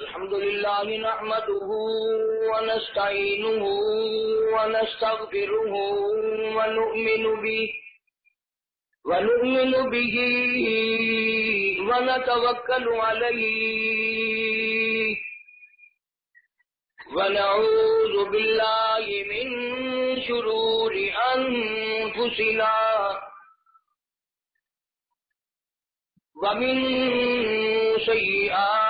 الحمد لله نحمده ونستعينه ونستغفره ونؤمن به ونؤمن به ونتوكل عليه ونعوذ بالله من شرور أنفسنا ومن سيئات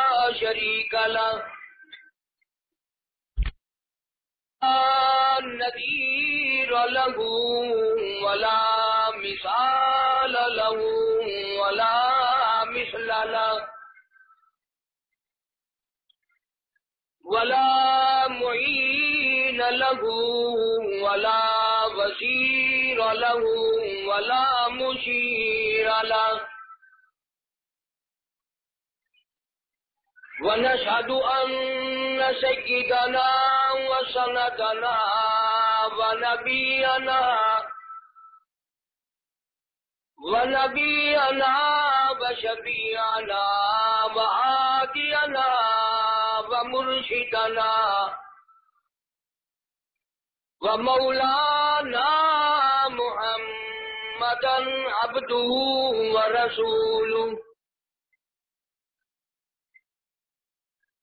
شريك له. نذير له ولا مثال له ولا مثل له. ولا معين له ولا وزير له ولا مشير له. ونشهد أن سيدنا وسندنا ونبينا ونبينا وشفيعنا وعادينا ومرشدنا ومولانا محمدا عبده ورسوله.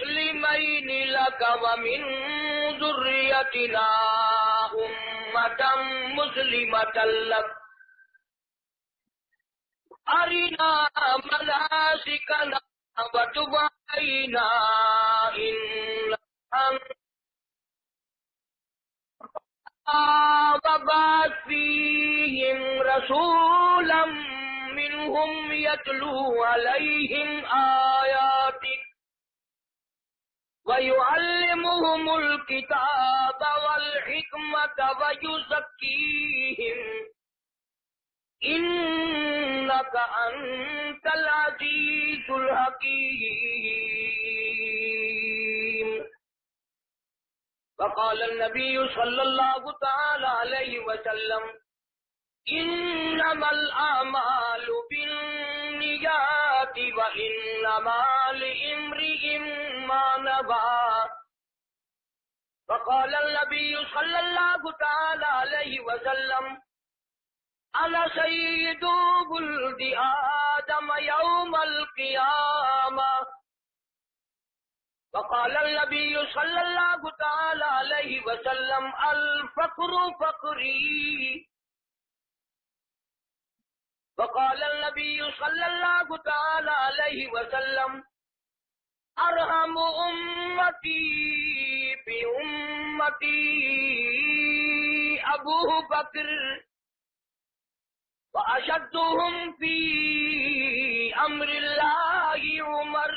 مسلمين لك ومن ذريتنا أمة مسلمة لك أرنا مناسكنا وتب علينا إنك أنت وبعث فيهم رسولا منهم يتلو عليهم آياتك ويعلمهم الكتاب والحكمة ويزكيهم إنك أنت العزيز الحكيم وقال النبي صلى الله تعالى عليه وسلم إنما الأعمال بالنيات وإنما لإمرئ ما نوى. وقال النبي صلى الله تعالى عليه وسلم أنا سيد ولد آدم يوم القيامة. فقال النبي صلى الله تعالى عليه وسلم الفقر فقري. فقال النبي صلى الله تعالى عليه وسلم، أرحم أمتي بأمتي أبوه بكر، وأشدهم في أمر الله عمر،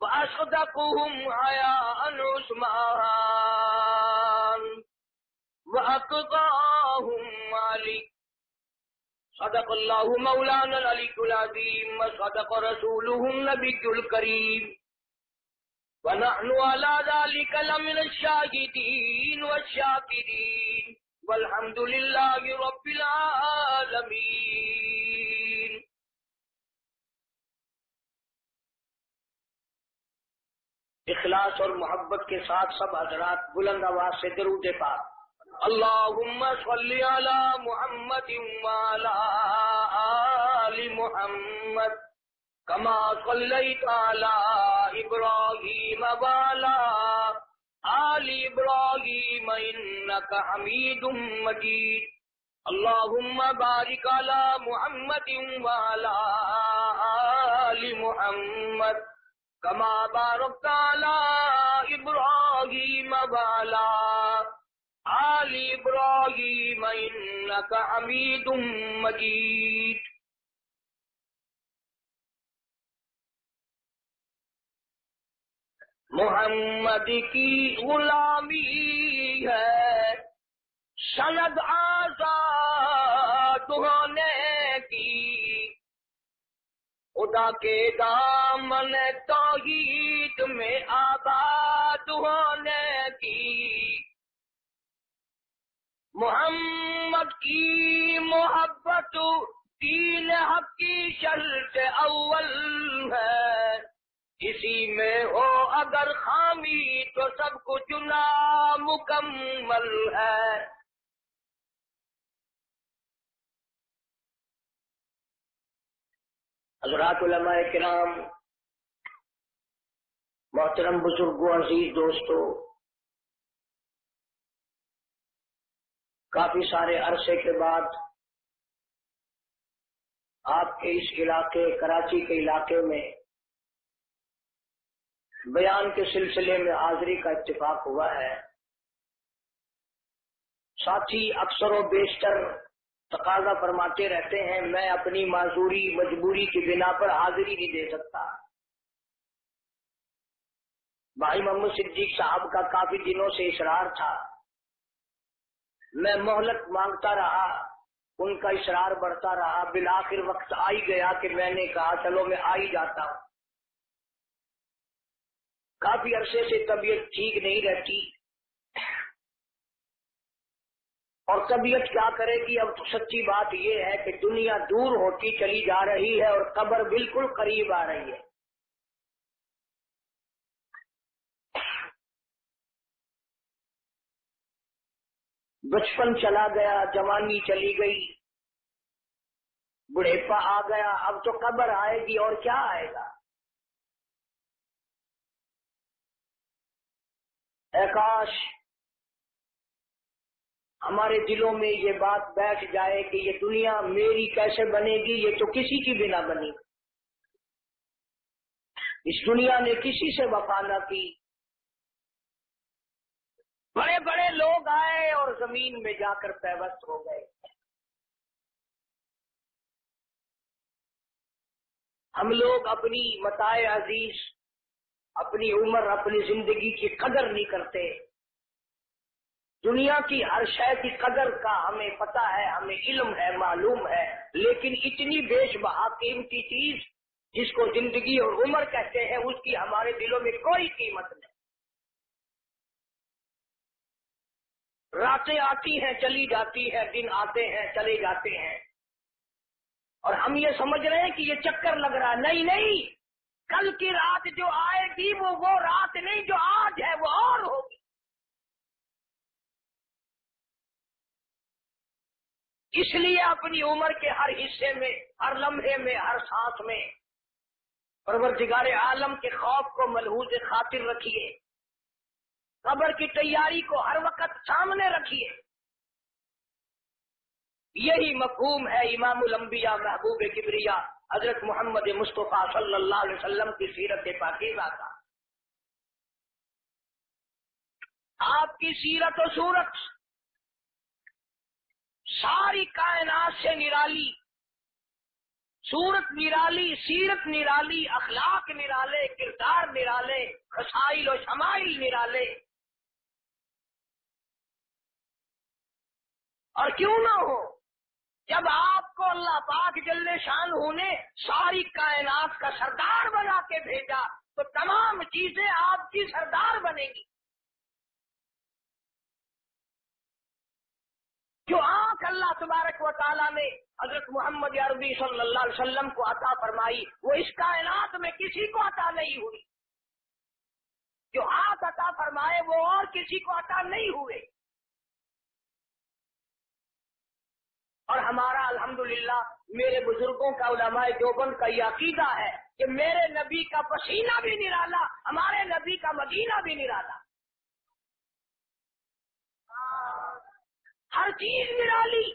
وأصدقهم حياء عثمان، وأقضاهم علي. صدق الله مولانا العلي العظيم وصدق رسوله النبي الكريم ونحن على ذلك لمن الشاهدين والشاكرين والحمد لله رب العالمين اخلاص اور محبت کے ساتھ سب حضرات بلند آواز سے درود پاک. اللهم صل على محمد وعلى آل محمد كما صليت على إبراهيم وعلى آل إبراهيم إنك حميد مجيد اللهم بارك على محمد وعلى آل محمد كما باركت على إبراهيم وعلى آل إبراهيم إنك حميد مجيد محمد کی غلامی ہے۔ سند آزاد ہونے کی۔ خدا کے دامن توحید میں آباد ہونے کی۔ محمد کی محبت تین حق کی شرط اول ہے۔ اسی میں ہو اگر خامی تو سب کچھ نامکمل ہے۔ حضرات علماء کرام، محترم بزرگوں، عزیز دوستو کافی سارے عرصے کے بعد آپ کے اس علاقے، کراچی کے علاقے میں بیان کے سلسلے میں حاضری کا اتفاق ہوا ہے۔ ساتھی، اکثر و بیشتر تقاضا فرماتے رہتے ہیں، میں اپنی معذوری، مجبوری کی بنا پر حاضری نہیں دے سکتا۔ بھائی محمد صدیق صاحب کا کافی دنوں سے اشرار تھا۔ میں مہلت مانگتا رہا، ان کا اشرار بڑھتا رہا، بالآخر وقت آئی گیا کہ میں نے کہا، چلو میں آئی جاتا ہوں۔ کافی عرصے سے طبیعت ٹھیک نہیں رہتی۔ اور طبیعت کیا کرے گی؟ اب تو سچی بات یہ ہے کہ دنیا دور ہوتی چلی جا رہی ہے اور قبر بالکل قریب آ رہی ہے۔ بچپن چلا گیا، جوانی چلی گئی بڑھےپا آ گیا، اب تو قبر آئے گی اور کیا آئے گا؟ کاش ہمارے دلوں میں یہ بات بیٹھ جائے کہ یہ دنیا میری کیسے بنے گی، یہ تو کسی کی بنا بنی۔ اس دنیا نے کسی سے وفا نہ کی۔ بڑے بڑے لوگ آئے اور زمین میں جا کر پیوست ہو گئے۔ ہم لوگ اپنی متائے عزیز، اپنی عمر، اپنی زندگی کی قدر نہیں کرتے۔ دنیا کی ہر شے کی قدر کا ہمیں پتا ہے، ہمیں علم ہے، معلوم ہے، لیکن اتنی بیش بہا قیمتی چیز جس کو زندگی اور عمر کہتے ہیں، اس کی ہمارے دلوں میں کوئی قیمت نہیں۔ راتیں آتی ہیں، چلی جاتی ہیں، دن آتے ہیں، چلے جاتے ہیں۔ اور ہم یہ سمجھ رہے ہیں کہ یہ چکر لگ رہا نہیں نہیں، کل کی رات جو آئے گی، وہ وہ رات نہیں، جو آج ہے، وہ اور ہوگی۔ اس لیے اپنی عمر کے ہر حصے میں، ہر لمحے میں، ہر سانس میں پرورتگار عالم کے خوف کو ملحوظ خاطر رکھیے۔ قبر کی تیاری کو ہر وقت سامنے رکھیے۔ یہی مفہوم ہے امام الانبیاء محبوب کبریا، حضرت محمد مصطفیٰ صلی اللہ علیہ وسلم کی سیرت پاکیزہ کا۔ آپ کی سیرت و صورت، ساری کائنات سے نرالی، صورت نرالی، سیرت نرالی، اخلاق نرالے، کردار نرالے خسائل و شمائل نرالے۔ اور کیوں نہ ہو؟ جب آپ کو اللہ پاک جل شان ہونے ساری کائنات کا سردار بنا کے بھیجا، تو تمام چیزیں آپ کی سردار بنے گی۔ جو آنکھ اللہ تبارک و تعالیٰ نے حضرت محمد عربی صلی اللہ علیہ وسلم کو عطا فرمائی، وہ اس کائنات میں کسی کو عطا نہیں ہوئی۔ جو ہاتھ عطا فرمائے، وہ اور کسی کو عطا نہیں ہوئے۔ اور ہمارا الحمدللہ میرے بزرگوں کا علماء دیوبند کا یہ عقیدہ ہے کہ میرے نبی کا پسینہ بھی نرالا ہمارے نبی کا مدینہ بھی نرالا ہر چیز نرالی۔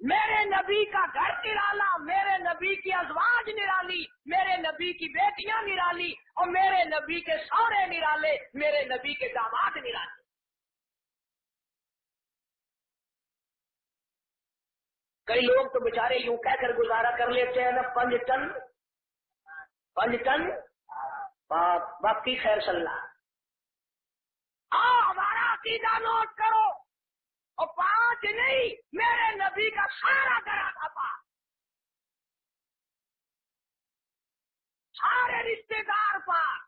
میرے نبی کا گھر نرالا، میرے نبی کی ازواج نرالی، میرے نبی کی بیٹیاں نرالی اور میرے نبی کے سورے نرالے، میرے نبی کے داماد نرالے۔ کئی لوگ تو بےچارے یوں کہہ کر گزارا کر لیتے ہیں نا، پنج ٹن پنج ٹن باقی خیر صلاح ہمارا عقیدہ نوٹ کرو۔ اور پانچ نہیں، میرے نبی کا سارا کرا تھا پاس سارے رشتے دار پاس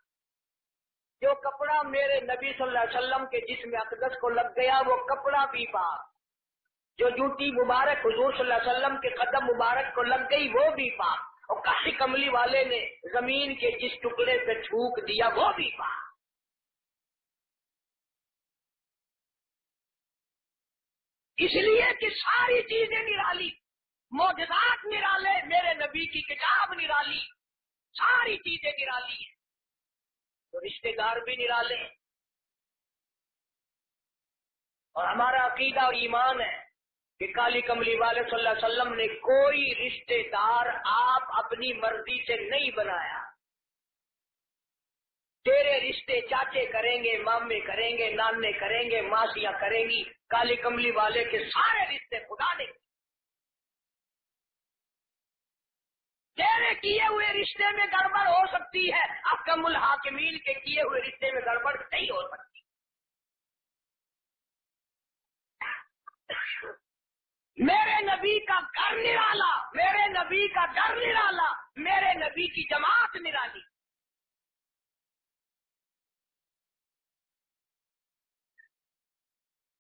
جو کپڑا میرے نبی صلی اللہ علیہ وسلم کے جسم اقدس کو لگ گیا، وہ کپڑا بھی پاک۔ جو جوتی مبارک حضور صلی اللہ علیہ وسلم کے قدم مبارک کو لگ گئی، وہ بھی پاک۔ اور کاشی کملی والے نے زمین کے جس ٹکڑے پہ تھوک دیا، وہ بھی پاک۔ اس لیے کہ ساری چیزیں نرالی موجودات نرالے، میرے نبی کی کتاب نرالی، ساری چیزیں نرالی ہیں۔ تو رشتے دار بھی نرالے اور ہمارا عقیدہ اور ایمان ہے۔ کہ کالی کملی والے صلی اللہ علیہ وسلم نے کوئی رشتے دار آپ اپنی مرضی سے نہیں بنایا۔ تیرے رشتے چاچے کریں گے، مامے کریں گے، نانے کریں گے ماسیاں کریں گی، کالی کملی والے کے سارے رشتے خدا دیں گے تیرے کیے ہوئے رشتے میں گڑبڑ ہو سکتی ہے اکم الحاکمین کے کیے ہوئے رشتے میں گڑبڑ نہیں ہو سکتی۔ میرے نبی کا گھر نرالا، میرے نبی کا گھر نرالا، میرے نبی کی جماعت نرالی۔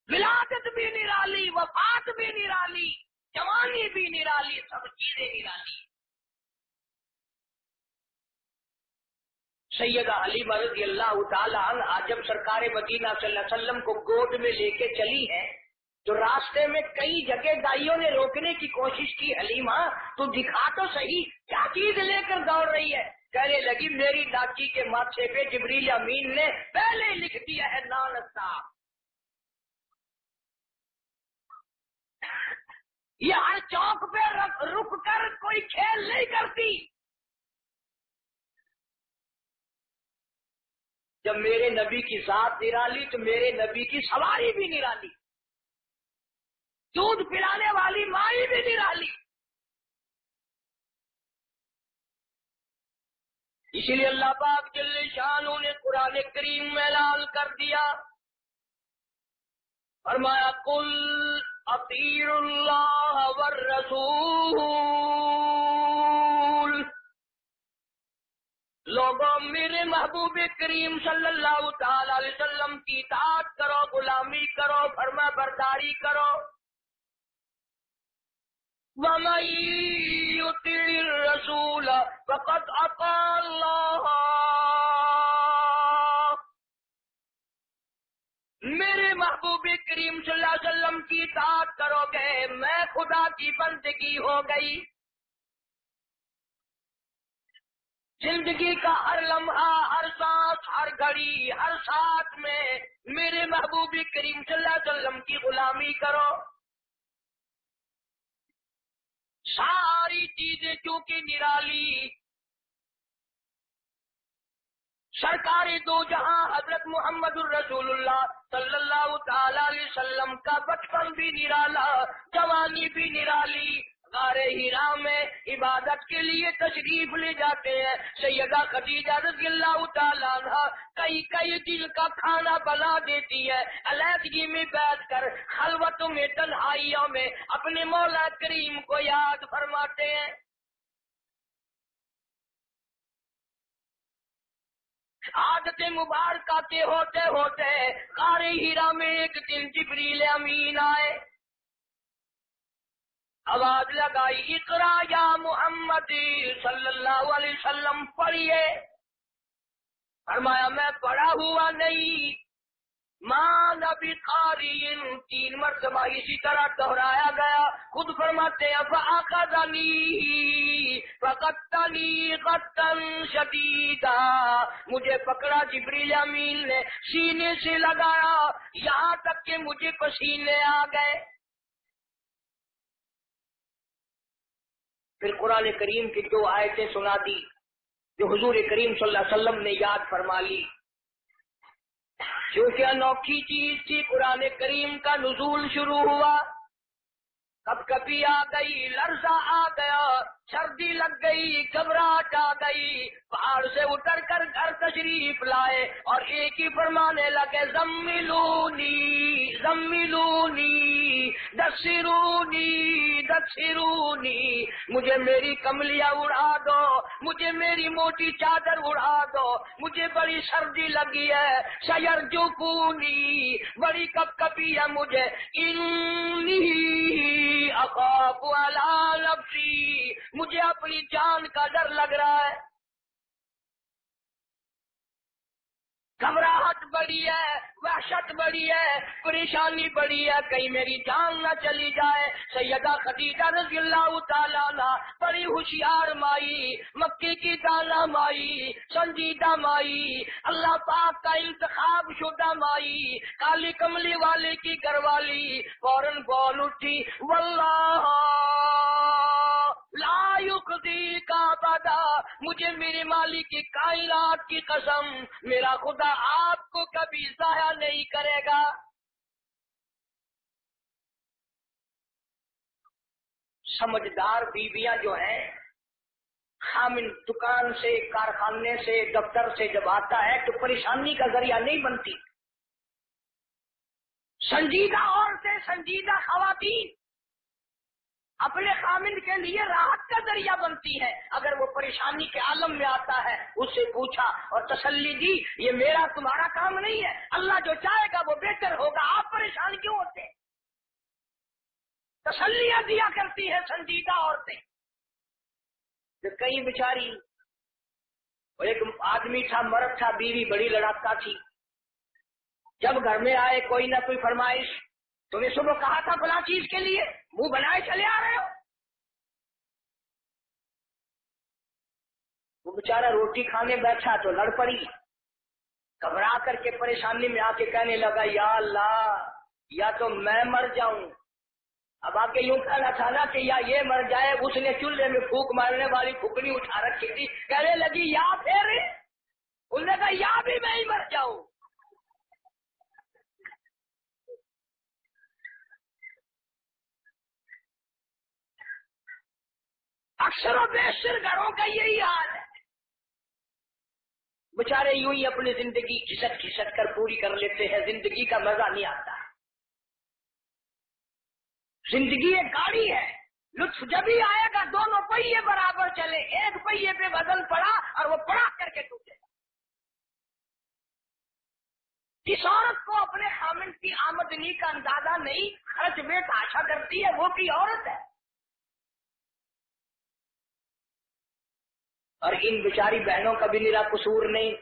ولادت بھی نرالی، وفات بھی نرالی، جوانی بھی نرالی، سب چیزیں نرالی۔ سیدہ علی رضی اللہ تعالیٰ جب سرکار مدینہ صلی اللہ علیہ وسلم کو گود میں لے کے چلی ہے تو راستے میں کئی جگہ دائیوں نے روکنے کی کوشش کی، حلیمہ، تو دکھا تو صحیح، کیا چیز لے کر دوڑ رہی ہے؟ کہنے لگی، میری ڈاکی کے ماتھے پہ جبریل امین نے پہلے لکھ دیا ہے نانستا یہ ہر چوک پہ رک کر کوئی کھیل نہیں کرتی۔ جب میرے نبی کی ذات نرالی، تو میرے نبی کی سواری بھی نرالی۔ دودھ پلانے والی مائی بھی نرالی اسی لیے اللہ پاک جل شانوں نے قرآن کریم میں لال کر دیا۔ فرمایا کل اطیر اللہ والرسول۔ لوگوں، میرے محبوب کریم صلی اللہ تعالی علیہ وسلم، کی اطاعت کرو، غلامی کرو، فرما برداری کرو۔ ومن يطع الرسول فقد أطاع الله. میرے محبوب کریم صلی اللہ علیہ وسلم کی اطاعت کرو گے، میں خدا کی بندگی ہو گئی۔ زندگی کا ہر لمحہ، ہر سانس، ہر گھڑی، ہر ساتھ میں میرے محبوب کریم صلی اللہ علیہ وسلم کی غلامی کرو۔ ساری چیزیں چونکہ نرالی۔ سرکار دو جہاں حضرت محمد الرسول اللہ صلی اللہ تعالی علیہ وسلم کا بچپن بھی نرالا، جوانی بھی نرالی۔ غار ہیرا میں عبادت کے لیے تشریف لے جاتے ہیں۔ سیدہ خدیجہ رضی اللہ تعالیٰ عنہ کئی کئی دل کا کھانا بنا دیتی ہے۔ علیحدگی میں بیٹھ کر خلوتوں میں، تنہائیوں میں اپنے مولا کریم کو یاد فرماتے ہیں۔ عادت مبارکہ کے ہوتے ہوتے غار ہیرا میں ایک دن جبریل امین آئے۔ آواز لگائی، اقرا یا محمد صلی اللہ علیہ وسلم، پڑھیے۔ فرمایا، میں پڑھا ہوا نہیں۔ ماں نبی قارین تین مرتبہ اسی طرح دہرایا گیا۔ خود فرماتے ہیں فقتنی قتن شدیدا۔ مجھے پکڑا جبریل امین نے، سینے سے لگایا۔ یہاں تک کہ مجھے پسینے آ گئے۔ پھر قرآن کریم کی دو آیتیں سنا دی، جو حضور کریم صلی اللہ علیہ وسلم نے یاد فرما لی۔ کیونکہ انوکھی چیز تھی، قرآن کریم کا نزول شروع ہوا۔ کب کبھی آ گئی لرزا آ گیا۔ سردی لگ گئی، گھبراہٹ آ گئی۔ پہاڑ سے اتر کر گھر تشریف لائے اور ایک ہی فرمانے لگے زملونی زملونی دسرونی دسرونی مجھے میری کملیاں اڑا دو، مجھے میری موٹی چادر اڑا دو۔ مجھے بڑی سردی لگی ہے سیر جو بڑی کپ کپی ہے مجھے اقاف نفسی مجھے اپنی جان کا ڈر لگ رہا ہے۔ گھبراہٹ بڑی ہے، وحشت بڑی ہے، پریشانی بڑی ہے۔ کہیں میری جان نہ چلی جائے۔ سیدہ خدیجہ رضی اللہ تعالیٰ بڑی ہوشیار مائی، مکی کی تالا مائی، سنجیدہ مائی، اللہ پاک کا انتخاب شدہ مائی، کالی کملی والے کی گھر والی فوراً بول اٹھی۔ واللہ! لا یقضی کا پتا مجھے میرے مالک کی کائنات کی قسم، میرا خدا آپ کو کبھی ضائع نہیں کرے گا۔ سمجھدار بیویاں جو ہیں خامن دکان سے، کارخانے سے، دفتر سے جب آتا ہے تو پریشانی کا ذریعہ نہیں بنتی۔ سنجیدہ عورتیں، سنجیدہ خواتین اپنے خامند کے لیے راحت کا ذریعہ بنتی ہے۔ اگر وہ پریشانی کے عالم میں آتا ہے، اس سے پوچھا اور تسلی دی، یہ میرا تمہارا کام نہیں ہے۔ اللہ جو چاہے گا وہ بہتر ہوگا۔ آپ پریشان کیوں ہوتے؟ تسلیاں دیا کرتی ہے سنجیدہ عورتیں۔ جو کئی بیچاری ایک آدمی تھا، مرد تھا، بیوی بڑی لڑاکا تھی۔ جب گھر میں آئے، کوئی نہ کوئی فرمائش تمہیں صبح کہا تھا فلاں چیز کے لیے، منہ بنائے چلے آ رہے ہو۔ وہ بےچارا روٹی کھانے بیٹھا تو لڑ پڑی۔ گھبرا کر کے پریشانی میں آ کے کہنے لگا، یا اللہ، یا تو میں مر جاؤں۔ اب آ کے یوں کہنا تھا نا کہ یا یہ مر جائے، اس نے چولہے میں پھوک مارنے والی پھکڑی اٹھا رکھی تھی۔ کہنے لگی، یا پھر؟ اس نے کہا، یا بھی میں ہی مر جاؤں۔ اکثر و بیشتر گھروں کا یہی حال ہے۔ بچارے یوں ہی اپنی زندگی کھسٹ کھسٹ کر پوری کر لیتے ہیں، زندگی کا مزہ نہیں آتا۔ زندگی ایک گاڑی ہے۔ لطف جب ہی آئے گا، دونوں پہیے برابر چلے۔ ایک پہیے پہ بدل پڑا اور وہ پڑا کر کے ٹوٹے۔ گا اس عورت کو اپنے خامن کی آمدنی کا اندازہ نہیں، خرچ میں آشا کرتی ہے، وہ کی عورت ہے۔ اور ان بیچاری بہنوں کا بھی میرا قصور نہیں۔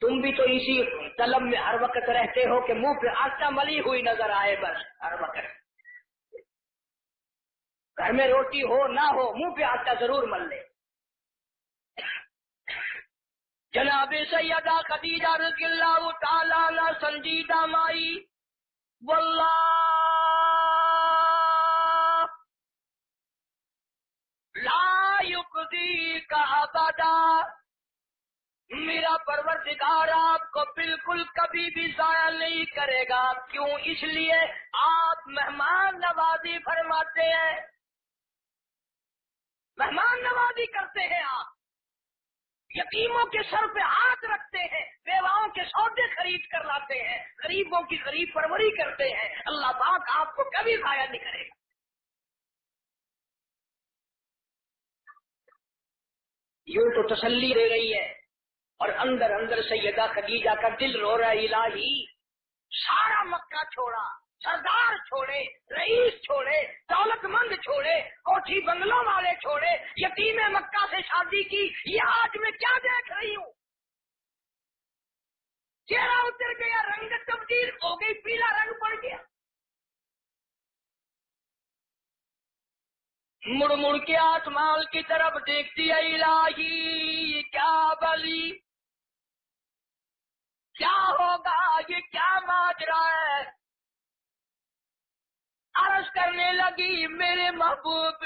تم بھی تو اسی طلب میں ہر وقت رہتے ہو کہ منہ پہ آستہ ملی ہوئی نظر آئے بس، ہر وقت۔ گھر میں روٹی ہو، نہ ہو، منہ پہ آستہ ضرور مل لے۔ جناب سیدہ خدیجہ رضی اللہ تعالی سنجیدہ مائی، واللہ لا کا ابدا میرا پروردگار آپ کو بالکل کبھی بھی ضائع نہیں کرے گا۔ کیوں؟ اس لیے آپ مہمان نوازی فرماتے ہیں۔ مہمان نوازی کرتے ہیں آپ۔ یتیموں کے سر پہ ہاتھ رکھتے ہیں، بیواؤں کے سودے خرید کر لاتے ہیں، غریبوں کی غریب پروری کرتے ہیں۔ اللہ پاک آپ کو کبھی ضائع نہیں کرے گا۔ یوں تو تسلی دے رہی ہے اور اندر اندر سیدہ خدیجہ کا دل رو رہا الہی، سارا مکہ چھوڑا، سردار چھوڑے، رئیس چھوڑے دولت مند چھوڑے، کوٹھی بنگلوں والے چھوڑے یتیم مکہ سے شادی کی، یہ آج میں کیا دیکھ رہی ہوں؟ چہرہ اتر گیا، رنگ تبدیل ہو گئی، پیلا رنگ پڑ گیا۔ مڑ مڑ کے آسمان کی طرف دیکھتی ہے الہی کیا بلی؟ کیا ہوگا؟ یہ کیا ماجرا ہے؟ عرض کرنے لگی، میرے محبوب،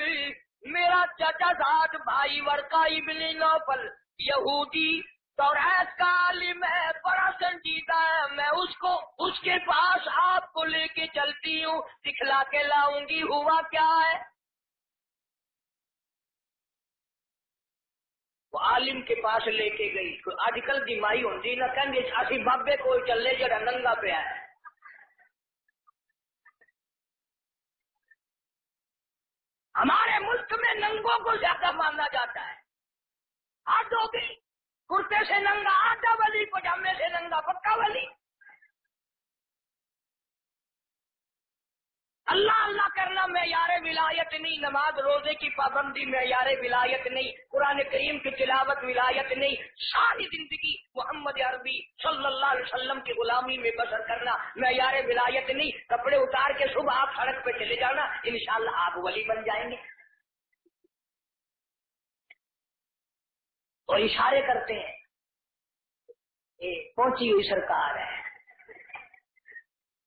میرا چچا ساتھ بھائی ورکا ابن نوفل، یہودی تو کا عالم ہے، بڑا سنجیدہ ہے، میں اس کو، اس کے پاس آپ کو لے کے چلتی ہوں، دکھلا کے لاؤں گی، ہوا کیا ہے؟ وہ عالم کے پاس لے کے گئی۔ اج کل دی مائی ہوتی نہ کہ اسی بابے کو چلے جڑا ننگا پیا ہے۔ ہمارے ملک میں ننگوں کو زیادہ مانا جاتا ہے۔ ہاتھ ہوگی کرتے سے ننگا، آٹا والی، پجامے سے ننگا، پکا والی۔ اللہ اللہ کرنا معیار ولایت نہیں، نماز روزے کی پابندی معیار ولایت نہیں، قرآن کریم کی تلاوت ولایت نہیں، ساری زندگی محمد عربی صلی اللہ علیہ وسلم کی غلامی میں بسر کرنا معیار ولایت نہیں۔ کپڑے اتار کے صبح آپ سڑک پہ چلے جانا، انشاءاللہ آپ ولی بن جائیں گے۔ اور اشارے کرتے ہیں پہنچی ہوئی سرکار ہے۔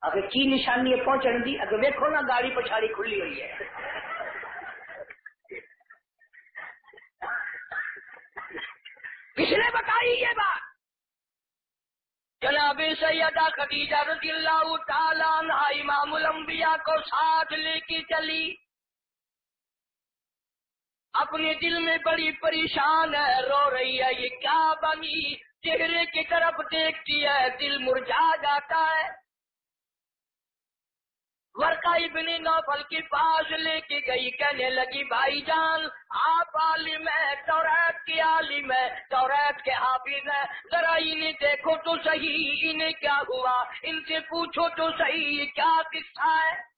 اگر کی نشانی ہے پہنچن دی، اگر ویکو نا گاڑی پچھاڑی کھلی ہوئی ہے۔ کس نے بتائی یہ بات؟ جناب سیدہ خدیجہ رضی اللہ تعالیٰ عنہ امام الانبیاء کو ساتھ لے کے چلی۔ اپنے دل میں بڑی پریشان ہے، رو رہی ہے، یہ کیا بنی؟ چہرے کی طرف دیکھتی ہے، دل مرجا جاتا ہے۔ ورکا ابن نوفل کی پاس لے کے گئی، کہنے لگی، بھائی جان، آپ عالم ہے توریت کے عالم ہے توریت کے حافظ ہے ذرا انہیں دیکھو تو صحیح، انہیں کیا ہوا؟ ان سے پوچھو تو صحیح، کیا قصہ ہے؟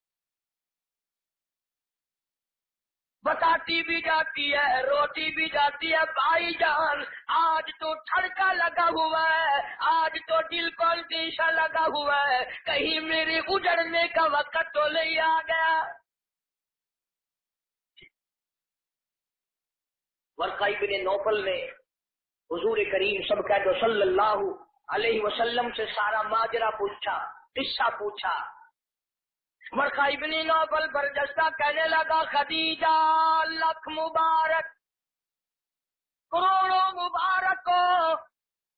بتاتی بھی جاتی ہے، روتی بھی جاتی ہے، بھائی جان، آج تو ٹھڑکا لگا ہوا ہے، آج تو دل کو دیشا لگا ہوا ہے، کہیں میرے اجڑنے کا وقت تو نہیں آ گیا۔ ورقائی بن نوفل نے حضور کریم سب کہہ دو صلی اللہ علیہ وسلم سے سارا ماجرا پوچھا، قصہ پوچھا۔ مرخا ابن نوبل برجستہ کہنے لگا، خدیجہ، لکھ مبارک۔ کروڑوں مبارک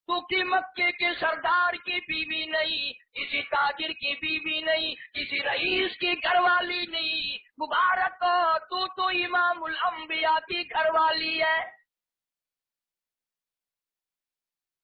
تو کی مکے کے سردار کی بیوی نہیں، کسی تاجر کی بیوی نہیں، کسی رئیس کی گھر والی نہیں۔ مبارک تو تو امام الانبیاء کی گھر والی ہے۔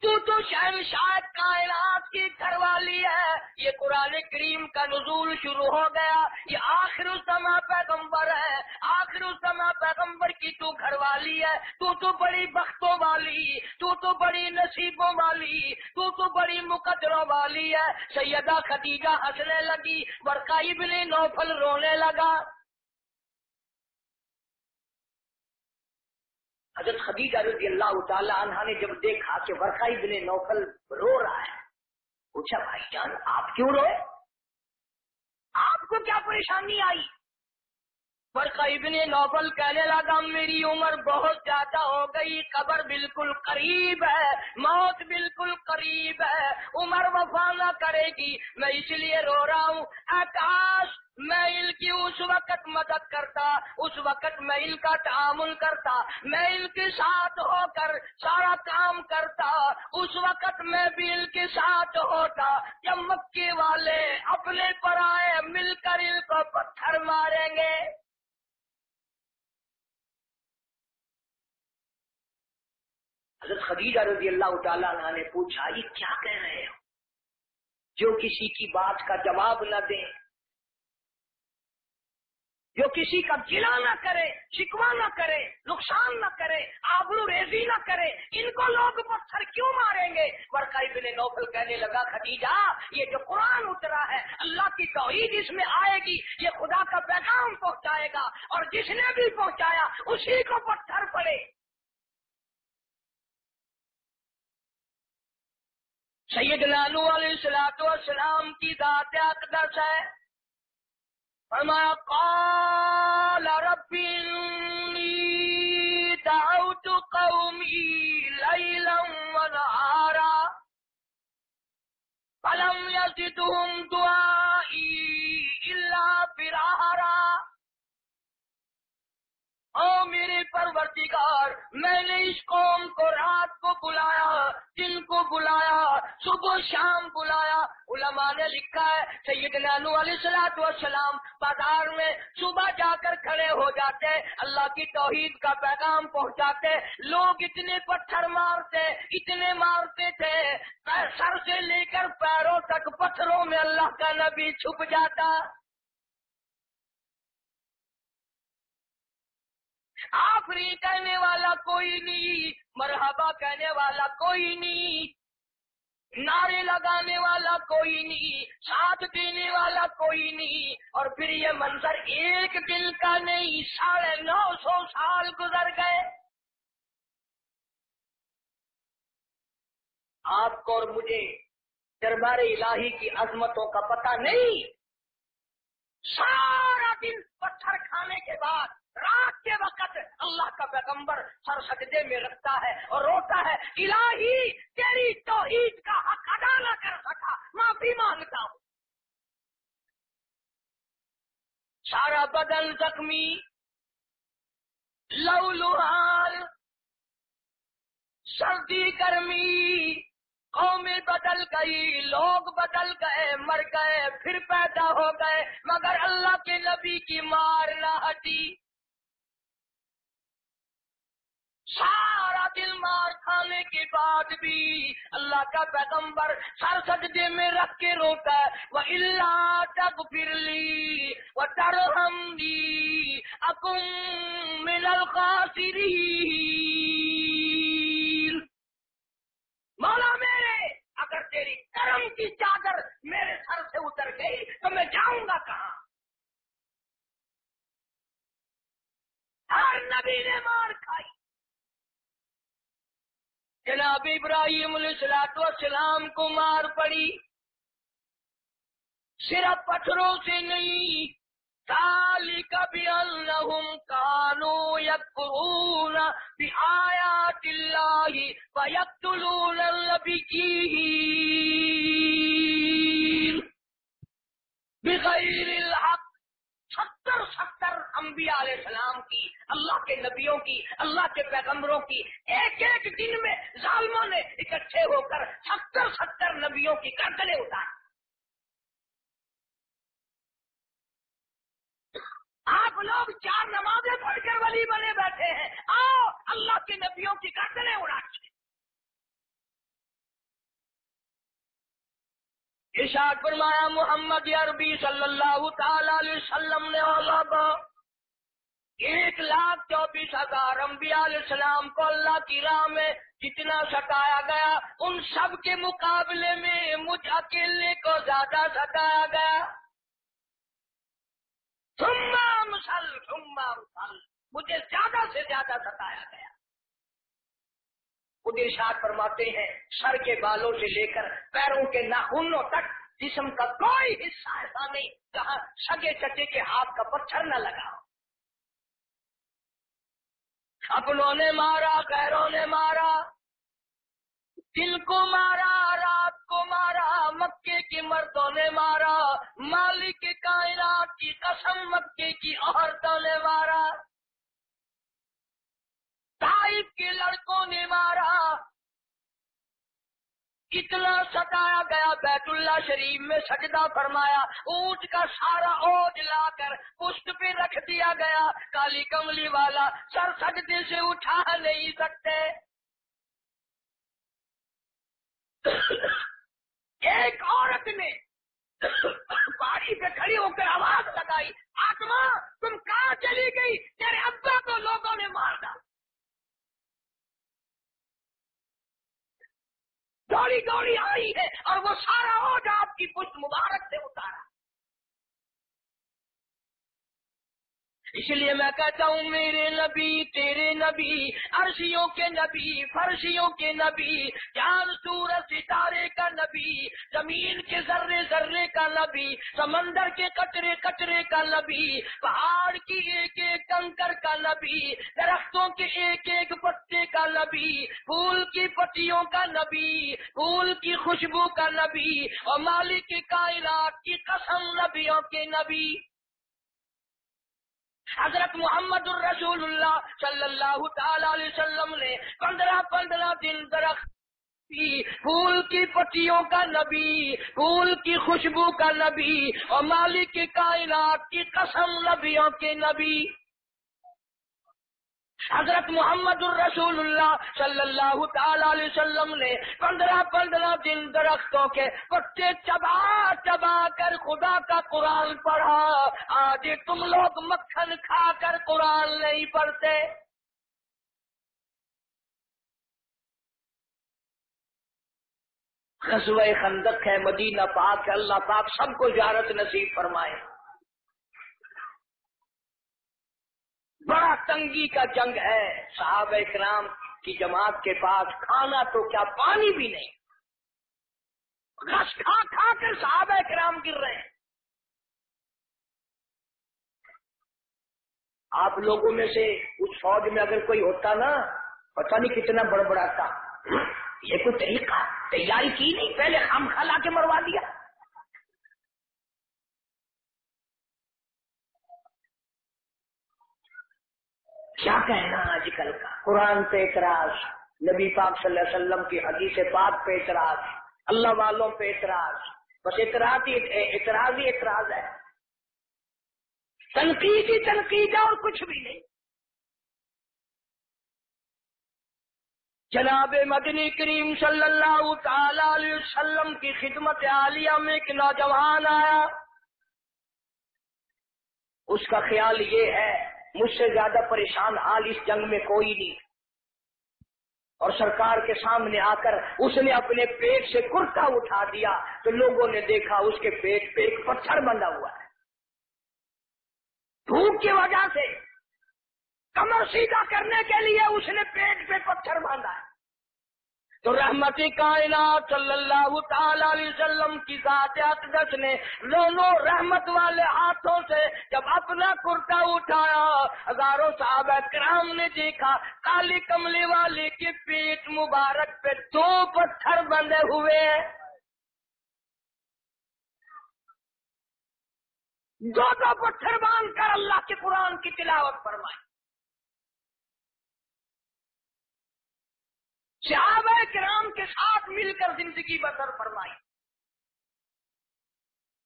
تو تو شہن شاید کائنات کی گھر والی ہے۔ یہ قرآن کریم کا نزول شروع ہو گیا۔ یہ آخر السما پیغمبر ہے۔ آخر السما پیغمبر کی تو گھر والی ہے۔ تو تو بڑی بختوں والی، تو تو بڑی نصیبوں والی، تو تو بڑی مقدروں والی ہے۔ سیدہ خدیجہ ہنسنے لگی برقائی بلی نوفل رونے لگا۔ حضرت خدیجہ رضی اللہ تعالی عنہ نے جب دیکھا کہ ورقائی ابن نوفل رو رہا ہے، پوچھا، بھائی جان، آپ کیوں روئے؟ آپ کو کیا پریشانی آئی؟ ابن نوبل کہنے لگا، میری عمر بہت زیادہ ہو گئی، قبر بالکل قریب ہے، موت بالکل قریب ہے، عمر وفا نہ کرے گی، میں اس لیے رو رہا ہوں آکاش میں ان کی اس وقت مدد کرتا، اس وقت میں ان کا تعامل کرتا، میں ان کے ساتھ ہو کر سارا کام کرتا، اس وقت میں بھی ان کے ساتھ ہوتا، جب مکے والے اپنے پر آئے مل کر ان کو پتھر ماریں گے حضرت خدیجہ رضی اللہ تعالیٰ عنہ نے پوچھا، یہ کیا کہہ رہے ہو؟ جو کسی کی بات کا جواب نہ دیں جو کسی کا گلا نہ کرے شکوا نہ کرے، نقصان نہ کرے، آبرو ریزی نہ کرے، ان کو لوگ پتھر کیوں ماریں گے؟ ورکائی بن نوفل کہنے لگا، خدیجہ، یہ جو قرآن اترا ہے، اللہ کی توحید اس میں آئے گی، یہ خدا کا پیغام پہنچائے گا اور جس نے بھی پہنچایا، اسی کو پتھر پڑے۔ سید لالو علیہ السلاط والسلام کی ذات اقدس ہے۔ فرمایا، قال رب انی دعوت قومی لیلا ونہارا فلم یزدهم دعائی الا فرارا۔ او میرے پرورتگار میں نے اس قوم کو رات کو بلایا، دن کو بلایا، صبح شام بلایا۔ علماء نے لکھا ہے سید نانو علیہ السلاط والسلام بازار میں صبح جا کر کھڑے ہو جاتے، اللہ کی توحید کا پیغام پہنچاتے۔ لوگ اتنے پتھر مارتے، اتنے مارتے تھے، سر سے لے کر پیروں تک پتھروں میں اللہ کا نبی چھپ جاتا۔ آفری کہنے والا کوئی نہیں، مرحبا کہنے والا کوئی نہیں، نعرے لگانے والا کوئی نہیں، ساتھ دینے والا کوئی نہیں، اور پھر یہ منظر ایک دن کا نہیں، ساڑھے نو سو سال گزر گئے۔ آپ کو اور مجھے دربار الہی کی عظمتوں کا پتہ نہیں۔ سارا دن پتھر کھانے کے بعد رات کے وقت اللہ کا پیغمبر سر سجدے میں رکھتا ہے اور روتا ہے، الہی، تیری توحید کا حق ادا نہ کر سکا، معافی مانگتا ہوں۔ سارا بدن زخمی لو لوہال سردی گرمی، قومیں بدل گئی، لوگ بدل گئے، مر گئے، پھر پیدا ہو گئے، مگر اللہ کے نبی کی مار نہ ہٹی۔ سارا دل مار کھانے کے بعد بھی اللہ کا پیغمبر سر سجدے میں رکھ کے روتا ہے۔ وہ اللہ تک پھر لی وہ ترہم دی اکم من الخاسرین مولا میرے اگر تیری کرم کی چادر میرے سر سے اتر گئی تو میں جاؤں گا کہاں ہر نبی نے مار کھائی جناب ابراہیم علیہ السلاط والسلام کو مار پڑی۔ صرف پتھروں سے نہیں تالی کبھی الحم کانو یکرون بآیات اللہ ویقتلون النبیین۔ بغیر الحق ستر ستر انبیاء علیہ السلام کی، اللہ کے نبیوں کی، اللہ کے پیغمبروں کی، ایک ایک دن میں ظالموں نے اکٹھے ہو کر ستر ستر نبیوں کی گردنیں اتار آپ لوگ چار نمازیں پڑھ کر ولی بنے بیٹھے ہیں۔ آؤ، اللہ کے نبیوں کی گردنیں اڑا کے ارشاد فرمایا، محمد عربی صلی اللہ تعالی علیہ وسلم نے ایک لاکھ چوبیس ہزار انبیاء علیہ السلام کو اللہ کی راہ میں جتنا ستایا گیا، ان سب کے مقابلے میں مجھ اکیلے کو زیادہ ستایا گیا۔ مسل مسل، مجھے زیادہ سے زیادہ ستایا گیا۔ خود ارشاد فرماتے ہیں، سر کے بالوں سے لے کر پیروں کے ناخنوں تک، جسم کا کوئی حصہ ایسا نہیں جہاں سگے چچے کے ہاتھ کا پتھر نہ لگا اپنوں نے مارا غیروں نے مارا، دل کو مارا، رات کو مارا، مکے کی مردوں نے مارا، مالک کائنات کی قسم مکے کی عورتوں نے مارا۔ تائب کے لڑکوں نے مارا۔ اتنا ستایا گیا بیت اللہ شریف میں، سجدہ فرمایا، اونٹ کا سارا اوج لا کر پشت پہ رکھ دیا گیا۔ کالی کملی والا سر سجدے سے اٹھا نہیں سکتے۔ ایک عورت نے پاری پہ کھڑی ہو کر آواز لگائی آتما تم کہاں چلی گئی؟ تیرے ابا کو لوگوں نے مار ڈالا۔ دوڑی دوڑی آئی ہے اور وہ سارا اوج آپ کی پشت مبارک سے اتارا اس لیے میں کہتا ہوں، میرے نبی، تیرے نبی، عرشیوں کے نبی، فرشیوں کے نبی، چاند، سورج، ستارے کا نبی، زمین کے ذرے ذرے کا نبی، سمندر کے کچرے کچرے کا نبی، پہاڑ کی ایک ایک کنکر کا نبی، درختوں کے ایک ایک پتے کا نبی، پھول کی پتیوں کا نبی، پھول کی خوشبو کا نبی، اور مالک کائنات کی قسم نبیوں کے نبی۔ حضرت محمد الرسول اللہ صلی اللہ تعالی علیہ وسلم نے پندرہ پندرہ دن درخت پھول کی پتیوں کا نبی، پھول کی خوشبو کا نبی اور مالک کائنات کی قسم نبیوں کے نبی۔ حضرت محمد الرسول اللہ صلی اللہ تعالی علیہ وسلم نے پندرہ پندرہ دن درختوں کے پتے چبا چبا کر خدا کا قرآن پڑھا۔ آج تم لوگ مکھن کھا کر قرآن نہیں پڑھتے۔ خندق ہے، مدینہ پاک ہے۔ اللہ پاک سب کو زیارت نصیب فرمائے۔ بڑا تنگی کا جنگ ہے۔ صاحب اکرام کی جماعت کے پاس کھانا تو کیا پانی بھی نہیں۔ رس کھا کھا کر صاحب اکرام گر رہے ہیں۔ آپ لوگوں میں سے اس فوج میں اگر کوئی ہوتا نا، پتہ نہیں کتنا بڑبڑاتا۔ یہ کوئی طریقہ تیاری کی نہیں، پہلے ہم کھلا کے مروا دیا۔ کیا کہنا آج کل کا؟ قرآن پہ اعتراض، نبی پاک صلی اللہ علیہ وسلم کی حدیث پاک پہ اعتراض، اللہ والوں پہ اعتراض۔ بس اعتراض ہی اعتراض ہی اعتراض ہے۔ تنقید ہی تنقید ہے اور کچھ بھی نہیں۔ جناب مدنی کریم صلی اللہ تعالی علیہ وسلم کی خدمت عالیہ میں ایک نوجوان آیا۔ اس کا خیال یہ ہے مجھ سے زیادہ پریشان حال اس جنگ میں کوئی نہیں اور سرکار کے سامنے آ کر اس نے اپنے پیٹ سے کرتا اٹھا دیا تو لوگوں نے دیکھا اس کے پیٹ پہ ایک پتھر بندھا ہوا ہے۔ دھوپ کی وجہ سے کمر سیدھا کرنے کے لیے اس نے پیٹ پہ پتھر باندھا ہے۔ تو رحمت کائنات صلی اللہ تعالی علیہ وسلم کی ذات اقدس نے دونوں رحمت والے ہاتھوں سے جب اپنا کرتا اٹھایا، ہزاروں صاحب کرام نے دیکھا، کالی کملی والے کے پیٹ مبارک پہ دو پتھر بندے ہوئے دو دو پتھر باندھ کر اللہ کے قرآن کی تلاوت فرمائی۔ صحابہ کرام کے ساتھ مل کر زندگی بسر فرمائی۔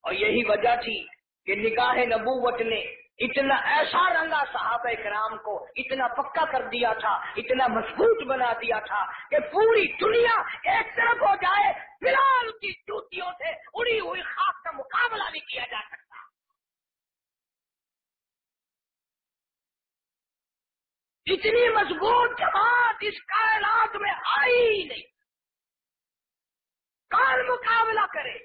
اور یہی وجہ تھی کہ نگاہ نبوت نے اتنا ایسا رنگا صحابہ کرام کو اتنا پکا کر دیا تھا، اتنا مضبوط بنا دیا تھا کہ پوری دنیا ایک طرف ہو جائے، بلال کی جوتیوں سے اڑی ہوئی خاص کا مقابلہ بھی کیا جا سکتا۔ اتنی مضبوط جماعت اس کائنات میں آئی ہی نہیں۔ کال مقابلہ کرے۔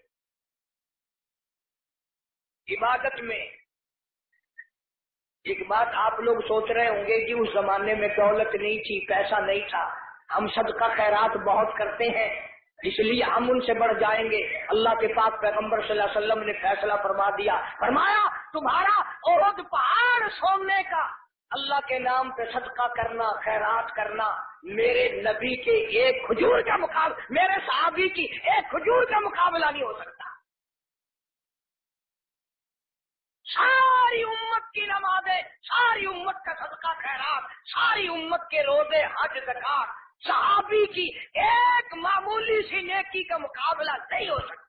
عبادت میں ایک بات آپ لوگ سوچ رہے ہوں گے کہ اس زمانے میں دولت نہیں تھی، پیسہ نہیں تھا۔ ہم صدقہ خیرات بہت کرتے ہیں، اس لیے ہم ان سے بڑھ جائیں گے۔ اللہ کے پاک پیغمبر صلی اللہ علیہ وسلم نے فیصلہ فرما دیا۔ فرمایا، تمہارا عہد پہاڑ سونے کا۔ اللہ کے نام پہ صدقہ کرنا، خیرات کرنا، میرے نبی کے ایک کھجور کا مقابلہ میرے صحابی کی ایک کھجور کا مقابلہ نہیں ہو سکتا۔ ساری امت کی نمازیں، ساری امت کا صدقہ، خیرات، ساری امت کے روزے، حج، زکات، صحابی کی ایک معمولی سی نیکی کا مقابلہ نہیں ہو سکتا۔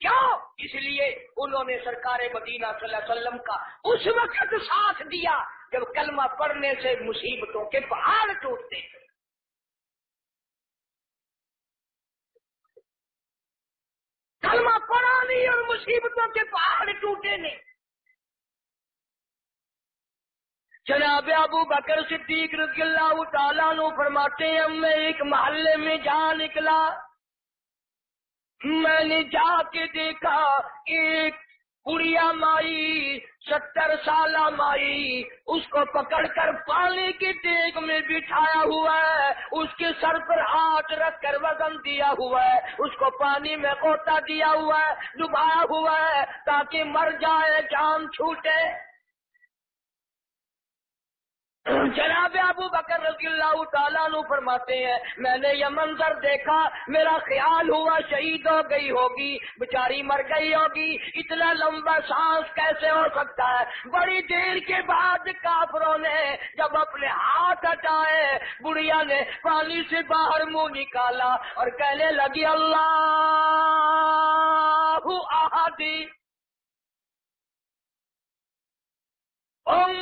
کیوں؟ اس لیے انہوں نے سرکار مدینہ صلی اللہ علیہ وسلم کا اس وقت ساتھ دیا جب کلمہ پڑھنے سے مصیبتوں کے پہاڑ ٹوٹتے۔ کلمہ پڑھا نہیں اور مصیبتوں کے پہاڑ ٹوٹے نہیں۔ جناب ابو بکر صدیق رضی اللہ تعالیٰ نو فرماتے ہیں میں ایک محلے میں جا نکلا۔ میں نے جا کے دیکھا، ایک کڑیا مائی، ستر سالہ مائی، اس کو پکڑ کر پانی کی ٹیک میں بٹھایا ہوا ہے، اس کے سر پر ہاتھ رکھ کر وزن دیا ہوا ہے، اس کو پانی میں کوتا دیا ہوا ہے، ڈبایا ہوا ہے، تاکہ مر جائے، جان چھوٹے۔ جناب ابو بکر رضی اللہ تعالیٰ نو فرماتے ہیں، میں نے یہ منظر دیکھا، میرا خیال ہوا شہید ہو گئی ہوگی بچاری مر گئی ہوگی، اتنا لمبا سانس کیسے ہو سکتا ہے؟ بڑی دیر کے بعد کافروں نے جب اپنے ہاتھ ہٹائے، بڑھیا نے پانی سے باہر منہ نکالا اور کہنے لگی، اللہ آہادی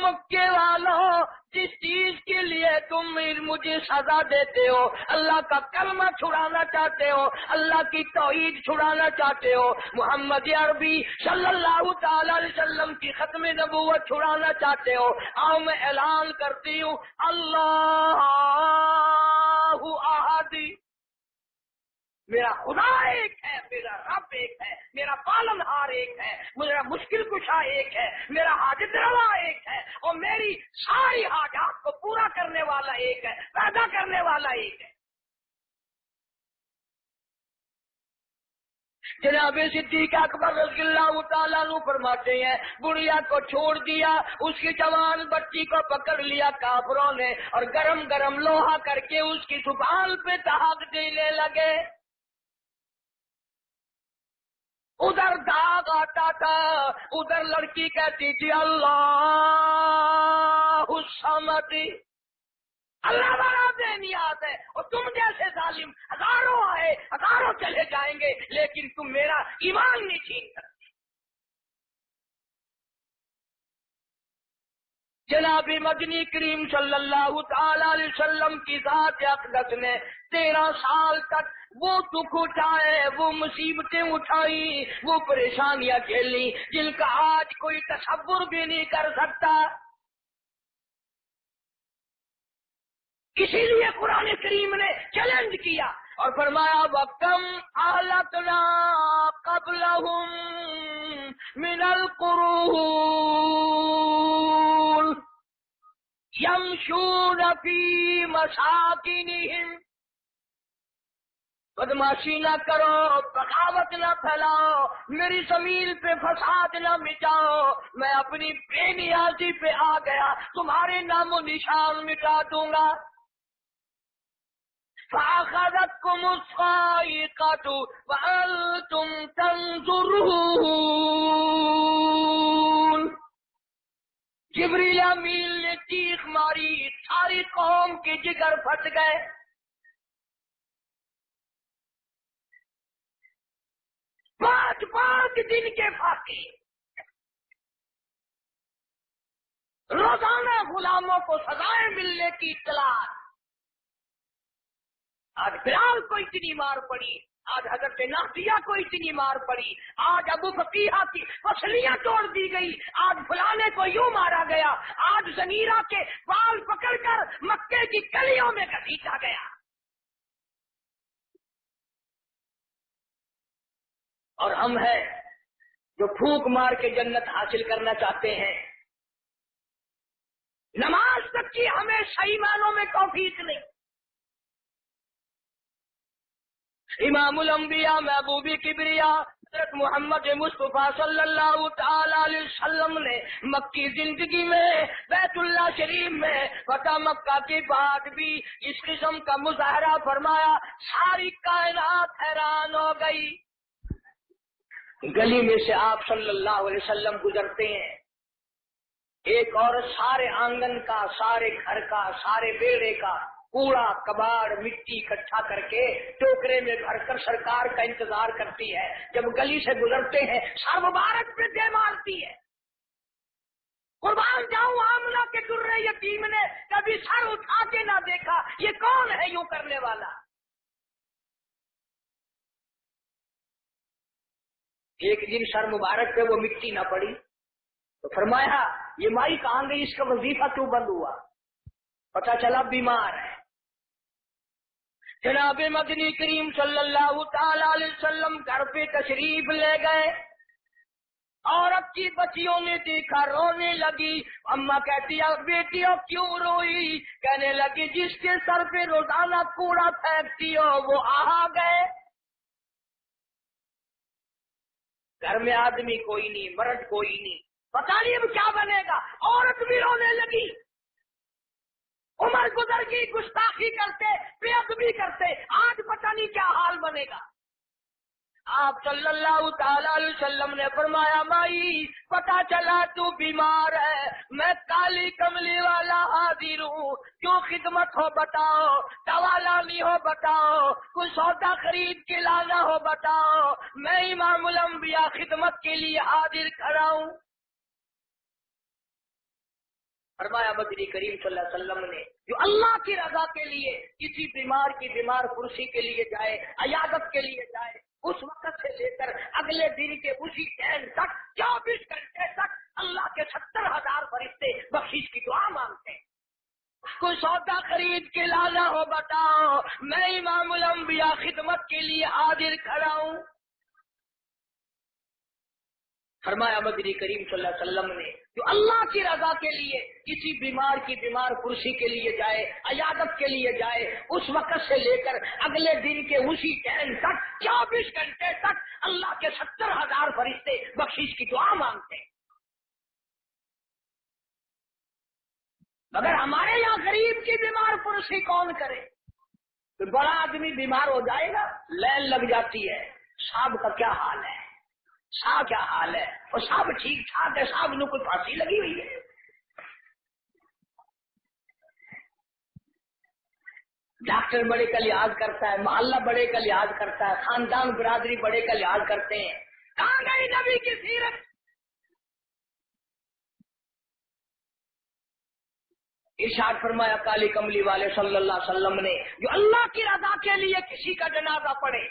مکے والوں جس چیز کے لیے تم مجھے سزا دیتے ہو؟ اللہ کا کلمہ چھڑانا چاہتے ہو؟ اللہ کی توحید چھڑانا چاہتے ہو؟ محمد عربی صلی اللہ تعالی علیہ وسلم کی ختم نبوت چھڑانا چاہتے ہو؟ آؤ میں اعلان کرتی ہوں، اللہ آہادی میرا خدا ایک ہے، میرا رب ایک ہے، میرا پالن ہار ایک ہے، میرا مشکل کشا ایک ہے، میرا حاجت روا ایک ہے، اور میری ساری حاجات کو پورا کرنے والا ایک ہے، پیدا کرنے والا ایک ہے۔ جناب صدیق اکبر رضی اللہ تعالیٰ نو فرماتے ہیں، بڑھیا کو چھوڑ دیا، اس کی جوان بچی کو پکڑ لیا کافروں نے، اور گرم گرم لوہا کر کے اس کی زبان پہ دہاغ دینے لگے۔ ادھر داغ آتا تھا، ادھر لڑکی کہتی تھی، اللہ سمتی اللہ بڑا بے نیاز ہے، اور تم جیسے ظالم ہزاروں آئے، ہزاروں چلے جائیں گے، لیکن تم میرا ایمان نہیں چھین سکتے۔ جناب مدنی کریم صلی اللہ تعالی علیہ وسلم کی ذات اقدس نے تیرہ سال تک وہ دکھ اٹھائے، وہ مصیبتیں اٹھائی، وہ پریشانیاں کھیلی، جن کا آج کوئی تصور بھی نہیں کر سکتا۔ اسی لیے قرآن کریم نے چیلنج کیا اور فرمایا وکم آلتنا قبل من القرون یمشون فی مساکنہم بدماشی نہ کرو، بغاوت نہ پھیلاؤ، میری زمین پہ فساد نہ مٹاؤ، میں اپنی بے نیازی پہ آ گیا، تمہارے نام و نشان مٹا دوں گا۔ فاخذت کو مسخائی کاٹو تم تنظر جبریلا میل نے چیخ ماری، ساری قوم کے جگر پھٹ گئے۔ پانچ پانچ دن کے فاقی۔ روزانہ غلاموں کو سزائیں ملنے کی اطلاع آج بلال کو اتنی مار پڑی، آج حضرت نافیہ کو اتنی مار پڑی، آج ابو فقیہ کی فصلیاں توڑ دی گئی، آج فلانے کو یوں مارا گیا، آج زمیرہ کے بال پکڑ کر مکے کی گلیوں میں گھسیٹا گیا۔ اور ہم ہیں جو پھونک مار کے جنت حاصل کرنا چاہتے ہیں۔ نماز تک کی ہمیں صحیح معنوں میں توفیق نہیں۔ امام الانبیاء، محبوبی کبریا، حضرت محمد مصطفیٰ صلی اللہ تعالی علیہ وسلم نے مکی زندگی میں، بیت اللہ شریف میں، فتح مکہ کی بات بھی اس قسم کا مظاہرہ فرمایا، ساری کائنات حیران ہو گئی۔ گلی میں سے آپ صلی اللہ علیہ وسلم گزرتے ہیں۔ ایک اور سارے آنگن کا، سارے گھر کا، سارے بیڑے کا کوڑا، کباڑ، مٹی اکٹھا کر کے ٹوکرے میں بھر کر سرکار کا انتظار کرتی ہے۔ جب گلی سے گزرتے ہیں، سر مبارک پہ دے مارتی ہے۔ قربان جاؤں آمنا کے رہے یتیم نے، کبھی سر اٹھا کے نہ دیکھا، یہ کون ہے یوں کرنے والا؟ ایک دن سر مبارک پہ وہ مٹی نہ پڑی۔ تو فرمایا، یہ مائی کہاں گئی؟ اس کا وظیفہ کیوں بند ہوا؟ پتا چلا بیمار ہے۔ جناب مدنی کریم صلی اللہ تعالی علیہ وسلم گھر پہ تشریف لے گئے۔ عورت کی بچیوں نے دیکھا، رونے لگی۔ اما کہتی ہے بیٹیوں کیوں روئی؟ کہنے لگی، جس کے سر پہ روزانہ کوڑا پھینکتی ہو، وہ آ گئے۔ گھر میں آدمی کوئی نہیں، مرد کوئی نہیں۔ پتا نہیں اب کیا بنے گا۔ عورت بھی رونے لگی۔ عمر گزر کی گستاخی کرتے بھی کرتے۔ آج پتہ نہیں کیا حال بنے گا۔ آپ صلی اللہ تعالی علیہ وسلم نے فرمایا، مائی پتا چلا تو بیمار ہے، میں کالی کملی والا حاضر ہوں، کیوں خدمت ہو بتاؤ، دوا لانی ہو بتاؤ کچھ سودا خرید کے لانا ہو بتاؤ، میں امام الانبیاء خدمت کے لیے حاضر کھڑا ہوں۔ فرمایا بدری کریم صلی اللہ علیہ وسلم نے، جو اللہ کی رضا کے لیے، کسی بیمار کی بیمار کرسی کے لیے جائے، عیادت کے لیے جائے اس وقت سے لے کر اگلے دن کے اسی ٹائم تک چوبیس گھنٹے تک اللہ کے ستر ہزار فرشتے بخشیش کی دعا مانگتے ہیں۔ کوئی سودا خرید کے لانا ہو بتاؤ، میں امام الانبیاء خدمت کے لیے حاضر کھڑا ہوں۔ فرمایا مدری کریم صلی اللہ علیہ وسلم نے جو اللہ کی رضا کے لیے، کسی بیمار کی بیمار کرسی کے لیے جائے، عیادت کے لیے جائے، اس وقت سے لے کر اگلے دن کے اسی ٹائم تک، چوبیس گھنٹے تک اللہ کے ستر ہزار فرشتے بخشیش کی دعا مانگتے مگر ہمارے یہاں غریب کی بیمار کرسی کون کرے؟ تو بڑا آدمی بیمار ہو جائے گا لین لگ جاتی ہے۔ صاحب کا کیا حال ہے؟ صاحب کیا حال ہے؟ اور سب ٹھیک ٹھاک ہے؟ صاحب نے کوئی پھانسی لگی ہوئی ہے؟ ڈاکٹر بڑے کا لحاظ کرتا ہے، محلہ بڑے کا لحاظ کرتا ہے، خاندان برادری بڑے کا لحاظ کرتے ہیں۔ کہاں گئی نبی کی سیرت؟ ارشاد فرمایا، کالی کملی والے صلی اللہ علیہ وسلم نے، جو اللہ کی رضا کے لیے کسی کا جنازہ پڑے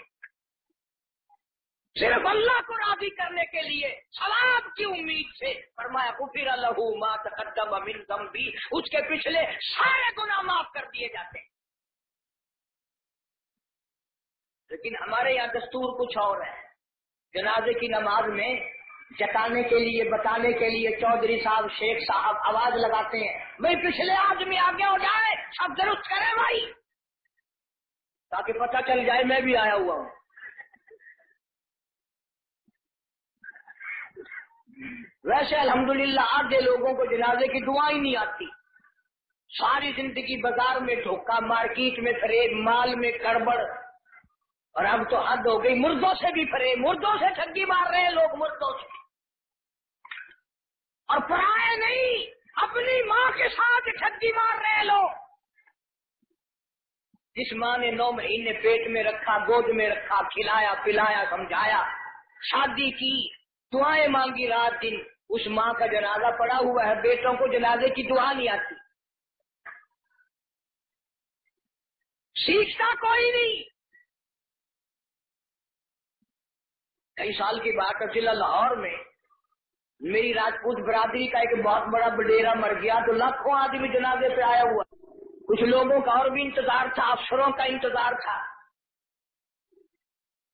صرف اللہ کو راضی کرنے کے لیے ثواب کی امید سے فرمایا کفر لہو ما تقدم من ذنبی۔ اس کے پچھلے سارے گناہ معاف کر دیے جاتے ہیں۔ لیکن ہمارے یہاں دستور کچھ اور ہے۔ جنازے کی نماز میں جتانے کے لیے، بتانے کے لیے چودھری صاحب، شیخ صاحب آواز لگاتے ہیں۔ بھائی پچھلے آدمی آگے ہو جائے سب درست کرے بھائی۔ تاکہ پتہ چل جائے، میں بھی آیا ہوا ہوں۔ ویسے الحمدللہ آدھے لوگوں کو جنازے کی دعا ہی نہیں آتی۔ ساری زندگی بازار میں دھوکا مارکیٹ میں فریب، مال میں کڑبڑ۔ اور اب تو حد ہو گئی۔ مردوں سے بھی فریب، مردوں سے ٹھگی مار رہے ہیں لوگ مردوں سے۔ اور پرائے نہیں، اپنی ماں کے ساتھ ٹھگی مار رہے ہیں لوگ۔ جس ماں نے نو مہینے پیٹ میں رکھا، گود میں رکھا، کھلایا، پلایا، سمجھایا، شادی کی۔ دعائیں مانگی رات دن۔ اس ماں کا جنازہ پڑا ہوا ہے، بیٹوں کو جنازے کی دعا نہیں آتی۔ سیکھتا کوئی نہیں۔ کئی سال کی بات ہے ضلع لاہور میں میری راجپوت برادری کا ایک بہت بڑا بڈیرا مر گیا، تو لاکھوں آدمی جنازے پہ آیا ہوا۔ کچھ لوگوں کا اور بھی انتظار تھا، افسروں کا انتظار تھا۔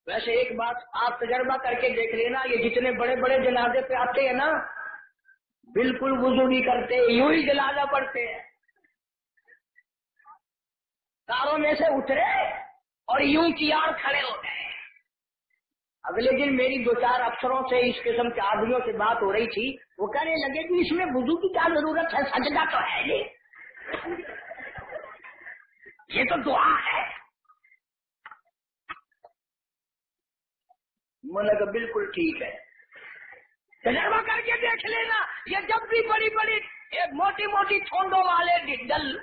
ویسے ایک بات آپ تجربہ کر کے دیکھ لینا، یہ جتنے بڑے بڑے جنازے پہ آتے ہیں نا، بالکل وضو نہیں کرتے، یوں ہی جنازہ پڑتے ہیں۔ کاروں میں سے اترے اور یوں کی آر کھڑے ہو گئے اگلے دن میری دو چار افسروں سے اس قسم کے آدمیوں سے بات ہو رہی تھی، وہ کہنے لگے کہ اس میں وضو کی کیا ضرورت ہے؟ سجدہ تو ہے یہ تو دعا ہے۔ میں نے کہا بالکل ٹھیک ہے۔ تجربہ کر کے دیکھ لینا، یہ جب بھی بڑی بڑی موٹی موٹی چھونڈوں والے ڈل۔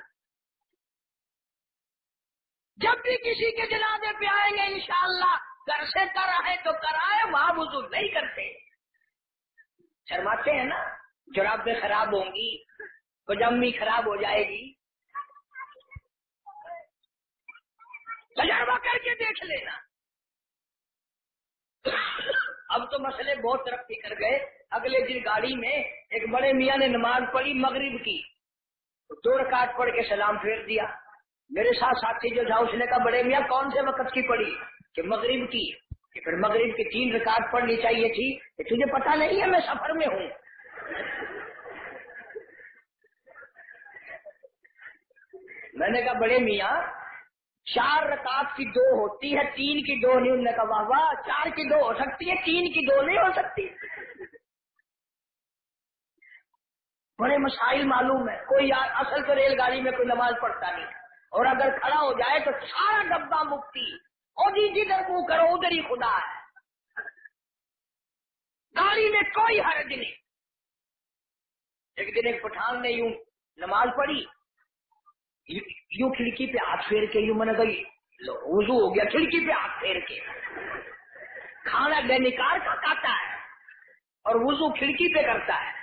جب بھی کسی کے جنازے پہ آئیں گے، انشاءاللہ گھر سے کر آئے تو کرائے وہاں وضو نہیں کرتے۔ شرماتے ہیں نا جرابیں خراب ہوں گی پجامی خراب ہو جائے گی۔ تجربہ کر کے دیکھ لینا۔ اب تو مسئلے بہت ترقی کر گئے۔ اگلے دن گاڑی میں ایک بڑے میاں نے نماز پڑھی مغرب کی۔ دو رکعت پڑھ کے سلام پھیر دیا۔ میرے ساتھ ساتھی جو تھا، اس نے کہا، بڑے میاں، کون سے وقت کی پڑھی؟ کہ مغرب کی۔ کہ پھر مغرب کی تین رکعت پڑھنی چاہیے تھی۔ کہ تجھے پتا نہیں ہے میں سفر میں ہوں۔ میں نے کہا، بڑے میاں چار رکعت کی دو ہوتی ہے، تین کی دو نہیں، انہوں نے کہا، واہ چار کی دو ہو سکتی ہے، تین کی دو نہیں ہو سکتی۔ بڑے مسائل معلوم ہے کوئی اصل تو ریل گاڑی میں کوئی نماز پڑھتا نہیں۔ اور اگر کھڑا ہو جائے تو سارا ڈبا مکتی اور جی جدھر منہ کرو، ادھر ہی خدا ہے۔ گاڑی میں کوئی حرج نہیں۔ ایک دن ایک پٹھان نے یوں نماز پڑھی۔ یوں کھڑکی پہ ہاتھ پھیر کے یوں میں نے کہی وضو ہو گیا، کھڑکی پہ ہاتھ پھیر کے۔ کھانا گنکار کا کھاتا ہے اور وضو کھڑکی پہ کرتا ہے۔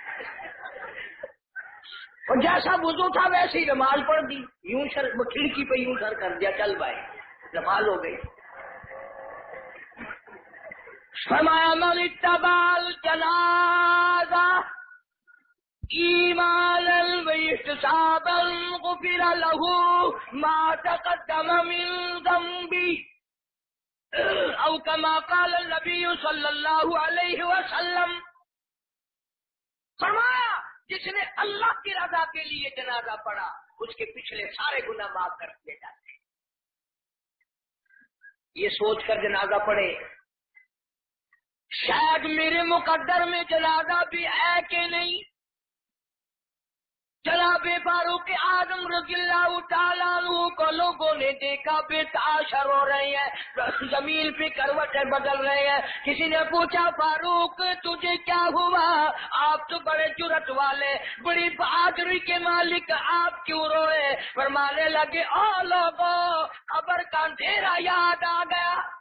اور جیسا وضو تھا ویسے ہی نماز پڑھ دی۔ یوں سر کھڑکی پہ یوں سر کر دیا، چل بھائی نماز ہو گئی۔ فرمایا، من اتبال جنازہ ایمان واحتسابا غفر له ما تقدم من ذنبی او كما قال النبی صلی اللہ علیہ وسلم، فرمایا، جس نے اللہ کی رضا کے لیے جنازہ پڑھا، اس کے پچھلے سارے گناہ معاف کر دیے جاتے یہ سوچ کر جنازہ پڑھے۔ شاید میرے مقدر میں جنازہ بھی ہے کہ نہیں؟ جناب فاروق آدم رضی اللہ تعالیٰ کو لوگوں نے دیکھا بے تاشر ہو رہے ہیں، زمین پہ کروٹیں بدل رہے ہیں۔ کسی نے پوچھا، فاروق، تجھے کیا ہوا؟ آپ تو بڑے جرت والے، بڑی بہادری کے مالک، آپ کیوں روئے؟ فرمانے لگے او لوگوں خبر کا اندھیرا یاد آ گیا۔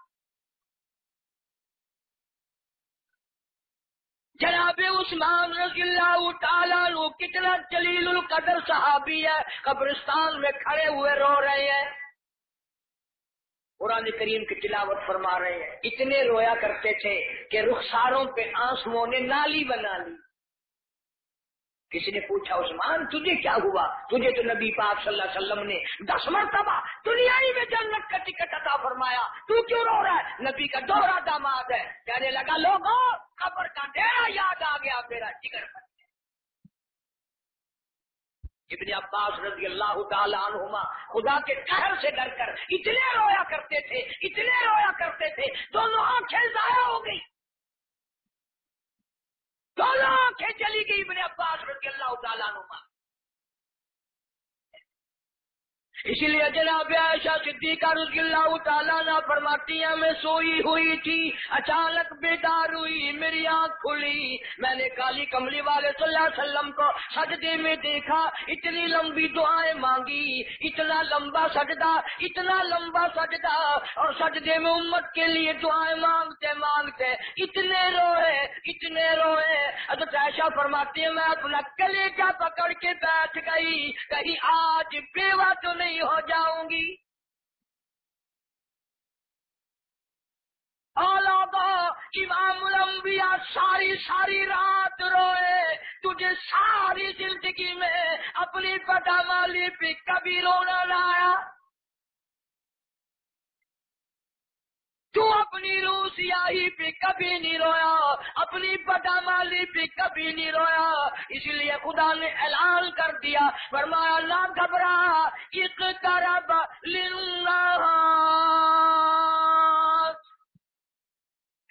جناب عثمان رضی اللہ تعالیٰ کتنا جلیل القدر صحابی ہے، قبرستان میں کھڑے ہوئے رو رہے ہیں۔ قرآن کریم کی تلاوت فرما رہے ہیں۔ اتنے رویا کرتے تھے کہ رخساروں پہ آنسو نے نالی بنا لی۔ کسی نے پوچھا، عثمان، تجھے کیا ہوا؟ تجھے تو نبی پاک صلی اللہ علیہ وسلم نے دس مرتبہ دنیا میں جنت کا ٹکٹ عطا فرمایا۔ تو کیوں رو رہا ہے؟ نبی کا دوہرا داماد ہے۔ کہنے لگا لوگوں خبر کا ڈیرا یاد آ گیا، میرا جگر بن ابن عباس رضی اللہ تعالیٰ عنہما خدا کے قہر سے ڈر کر اتنے رویا کرتے تھے، اتنے رویا کرتے تھے، دونوں آنکھیں ضائع ہو گئی دونوں آنکھیں چلی گئی ابن عباس رضی اللہ تعالیٰ نما اسی لیے جناب عائشہ صدیقہ رضی اللہ تعالیٰ نہ فرماتی ہیں، میں سوئی ہوئی تھی، اچانک بیدار ہوئی، میری آنکھ کھلی۔ میں نے کالی کملی والے صلی اللہ علیہ وسلم کو سجدے میں دیکھا، اتنی لمبی دعائیں مانگی، اتنا لمبا سجدہ، اتنا لمبا سجدہ۔ اور سجدے میں امت کے لیے دعائیں مانگتے مانگتے اتنے روئے اتنے روئے۔ حضرت عائشہ فرماتی ہیں، میں اپنا کلیجہ پکڑ کے بیٹھ گئی، کہیں آج بیوہ تو نہیں بری ہو جاؤں گی۔ امام الانبیاء ساری ساری رات روئے۔ تجھے ساری زندگی میں اپنی پٹا مالی پہ کبھی رونا لایا۔ تو اپنی روح سیاہی پہ کبھی نہیں رویا، اپنی بدامالی پہ کبھی نہیں رویا۔ اس لیے خدا نے اعلان کر دیا، فرمایا، نہ گھبرا اقترب للہ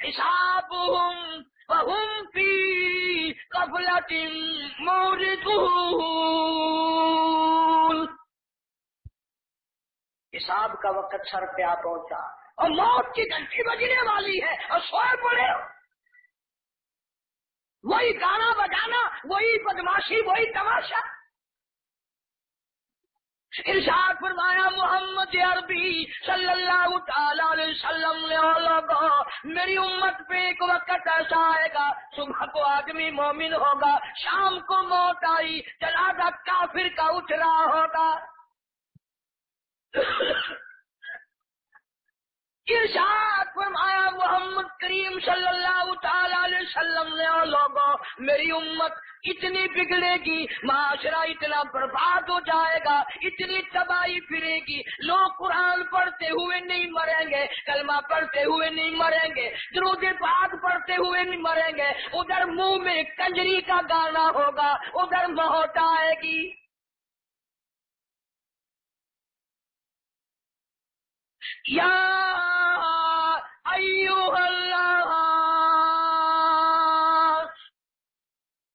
حساب ہوں پی قبلت موردون۔ حساب کا وقت سر پہ آ پہنچا۔ اور موت کی گھنٹی بجنے والی ہے اور سوئے پڑے ہو۔ وہی گانا بجانا، وہی بدماشی، وہی تماشا۔ ارشاد فرمایا، محمد عربی صلی اللہ تعالی علیہ وسلم نے میری امت پہ ایک وقت ایسا آئے گا، صبح کو آدمی مومن ہوگا، شام کو موت آئی چلا کافر کا اٹھ رہا ہوگا۔ ارشاد فرمایا، محمد کریم صلی اللہ تعالی علیہ وسلم نے لوگوں میری امت اتنی بگڑے گی، معاشرہ اتنا برباد ہو جائے گا، اتنی تباہی پھرے گی، لوگ قرآن پڑھتے ہوئے نہیں مریں گے، کلمہ پڑھتے ہوئے نہیں مریں گے، درود پاک پڑھتے ہوئے نہیں مریں گے، ادھر منہ میں کنجری کا گانا ہوگا، ادھر موت آئے گی۔ یا اللہ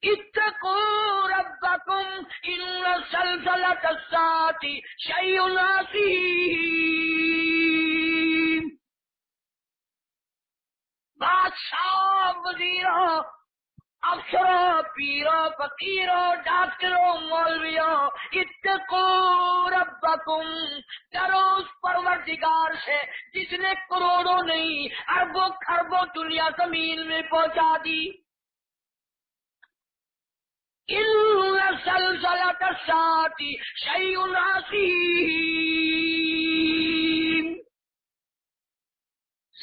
اتقوا ربکم ان سلسلة الساعة شیء عظیم بادشاہ وزیروں افسروں پیروں فقیروں ڈاکٹروں مولویوں اتقو ربکم ڈرو اس پروردگار سے جس نے کروڑوں نہیں، اربوں خربوں دنیا زمین میں پہنچا دی۔ سلسلہ ساتھی شعی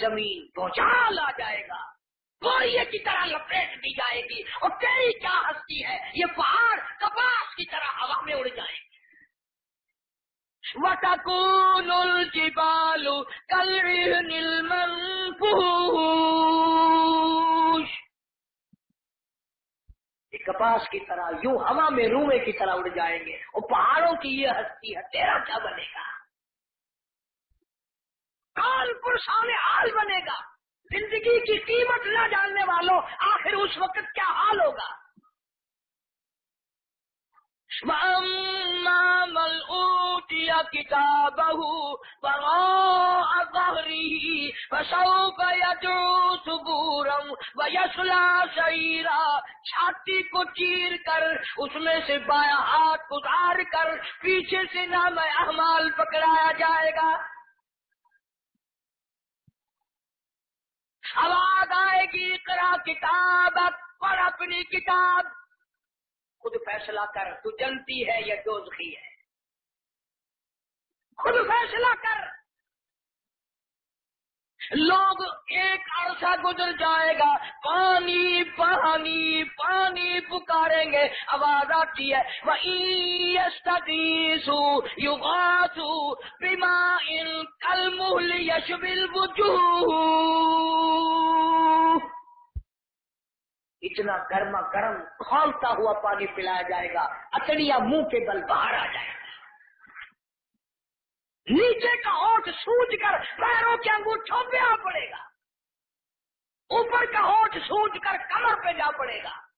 زمین پہنچا لا جائے گا۔ کوڑیے کی طرح لپیٹ دی جائے گی اور تیری کیا ہستی ہے؟ یہ پہاڑ کپاس کی طرح ہوا میں اڑ جائے گی۔ وٹکون الجبال کلعہن المنفوش۔ یہ کپاس کی طرح یوں ہوا میں رومے کی طرح اڑ جائیں گے اور پہاڑوں کی یہ ہستی ہے، تیرا کیا بنے گا؟ کال پرسان حال بنے گا؟ زندگی کی قیمت نہ جاننے والوں، آخر اس وقت کیا حال ہوگا؟ کتاب سبورم و یسلا شیرا چھاتی کو چیر کر، اس میں سے بایا ہاتھ اتار کر، پیچھے سے نام احمال پکڑایا جائے گا۔ آواز آئے گی کرا کتاب پر اپنی کتاب۔ خود فیصلہ کر، تو جنتی ہے یا دوزخی ہے؟ خود فیصلہ کر۔ لوگ ایک عرصہ گزر جائے گا۔ پانی پانی پانی پکاریں گے۔ آواز آتی ہے۔ اتنا گرما گرم کھولتا ہوا پانی پلایا جائے گا۔ اچڑیا منہ کے بل باہر آ جائے گا۔ نیچے کا ہوٹ سوج کر پیروں کے انگوٹھوں پہ آ پڑے گا۔ اوپر کا ہوٹ سوج کر کمر پہ جا پڑے گا۔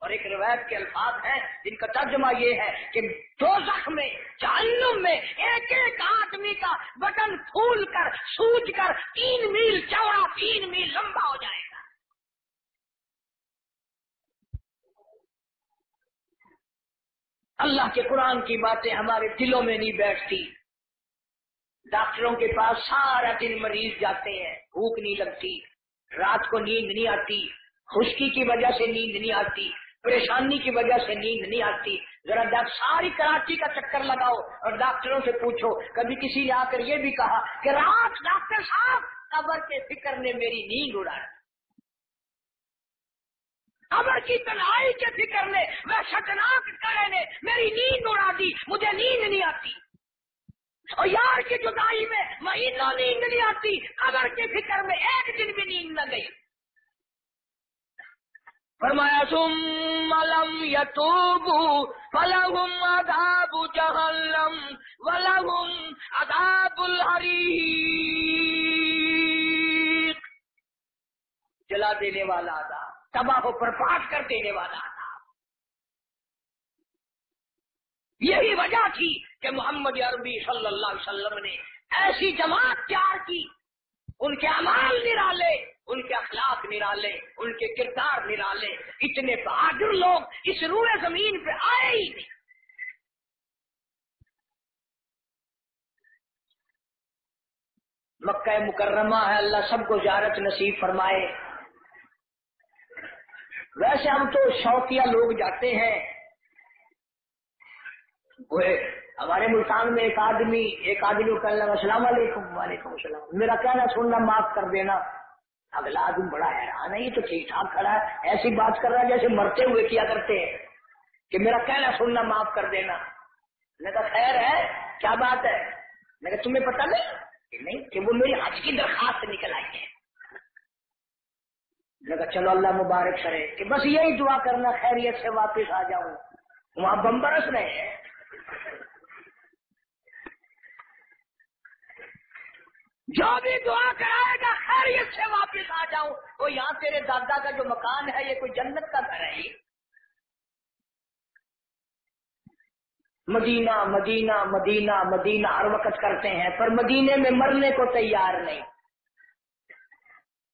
اور ایک روایت کے الفاظ ہیں، جن کا ترجمہ یہ ہے کہ دو زخم میں، جہنم میں ایک ایک آدمی کا بٹن پھول کر سوج کر تین میل چوڑا، تین میل لمبا ہو جائے گا۔ اللہ کے قرآن کی باتیں ہمارے دلوں میں نہیں بیٹھتی۔ ڈاکٹروں کے پاس سارا دن مریض جاتے ہیں، بھوک نہیں لگتی، رات کو نیند نہیں آتی، خشکی کی وجہ سے نیند نہیں آتی، پریشانی کی وجہ سے نیند نہیں آتی۔ ذرا ساری کراچی کا چکر لگاؤ اور ڈاکٹروں سے پوچھو۔ کبھی کسی نے آ کر یہ بھی کہا کہ رات ڈاکٹر صاحب، قبر کے فکر نے میری نیند اڑا قبر کی تنہائی کے فکر نے، میں شکناک کرے نے میری نیند اڑا دی، مجھے نیند نہیں آتی۔ اور یار کی جدائی میں مہینوں نیند نہیں آتی، قبر کی فکر میں ایک دن بھی نیند نہ گئی۔ فرمایا، ثم لم يتوبوا فلهم عذاب جهنم ولهم عذاب الحريق جلا دینے والا تھا تباہ و برباد کر دینے والا تھا یہی وجہ تھی کہ محمد عربی صلی اللہ علیہ وسلم نے ایسی جماعت تیار کی، ان کے امال نرالے، ان کے اخلاق نرالے، ان کے کردار نرالے۔ اتنے بہادر لوگ اس روئے زمین پہ آئے ہی نہیں۔ مکہ مکرمہ ہے، اللہ سب کو زیارت نصیب فرمائے۔ ویسے ہم تو شوقیہ لوگ جاتے ہیں ہمارے ملتان میں ایک آدمی ایک آدمی کو السلام علیکم، وعلیکم السلام. میرا کہنا سننا معاف کر دینا۔ اگلا آدمی بڑا حیران ہے ہاں، یہ تو ٹھیک ٹھاک کھڑا ہے۔ ایسی بات کر رہا ہے جیسے مرتے ہوئے کیا کرتے ہیں کہ میرا کہنا سننا معاف کر دینا۔ میں کہا، خیر ہے، کیا بات ہے؟ میں کہا، تمہیں پتا نہیں؟ کہ نہیں، کہ وہ میری حج کی درخواست نکل آئی ہے۔ میں کہا، چلو، اللہ مبارک کرے کہ بس یہی دعا کرنا، خیریت سے واپس آ جاؤں۔ وہاں بم برس رہے ہیں۔ جو بھی دعا کرائے گا خیریت سے واپس آ جاؤں۔ وہ یہاں تیرے دادا کا جو مکان ہے، یہ کوئی جنت کا گھر ہے مدینہ مدینہ مدینہ مدینہ، ہر وقت کرتے ہیں، پر مدینے میں مرنے کو تیار نہیں۔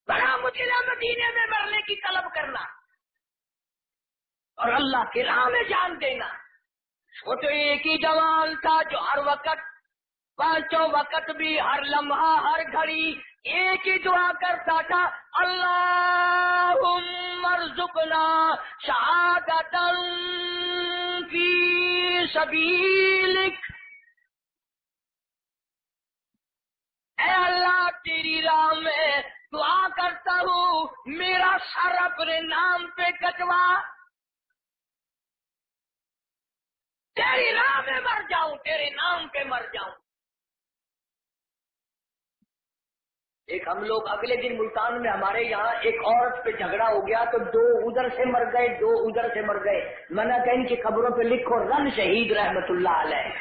بڑا مدینہ مدینے میں مرنے کی طلب کرنا۔ اور اللہ کے راہ میں جان دینا۔ وہ تو ایک ہی جوان تھا جو ہر وقت، پانچوں وقت بھی ہر لمحہ، ہر گھڑی ایک ہی دعا کرتا تھا اللہ مرزقنا شہادت فی سبیلک. اے اللہ، تیری راہ میں دعا کرتا ہوں، میرا سر اپنے نام پہ کٹوا۔ تیری راہ میں مر جاؤں، تیرے نام پہ مر جاؤں۔ ایک ہم لوگ اگلے دن ملتان میں ہمارے یہاں ایک عورت پہ جھگڑا ہو گیا تو دو ادھر سے مر گئے، دو ادھر سے مر گئے۔ میں نے کہیں کی خبروں پہ لکھو، رن شہید رحمت اللہ علیہ۔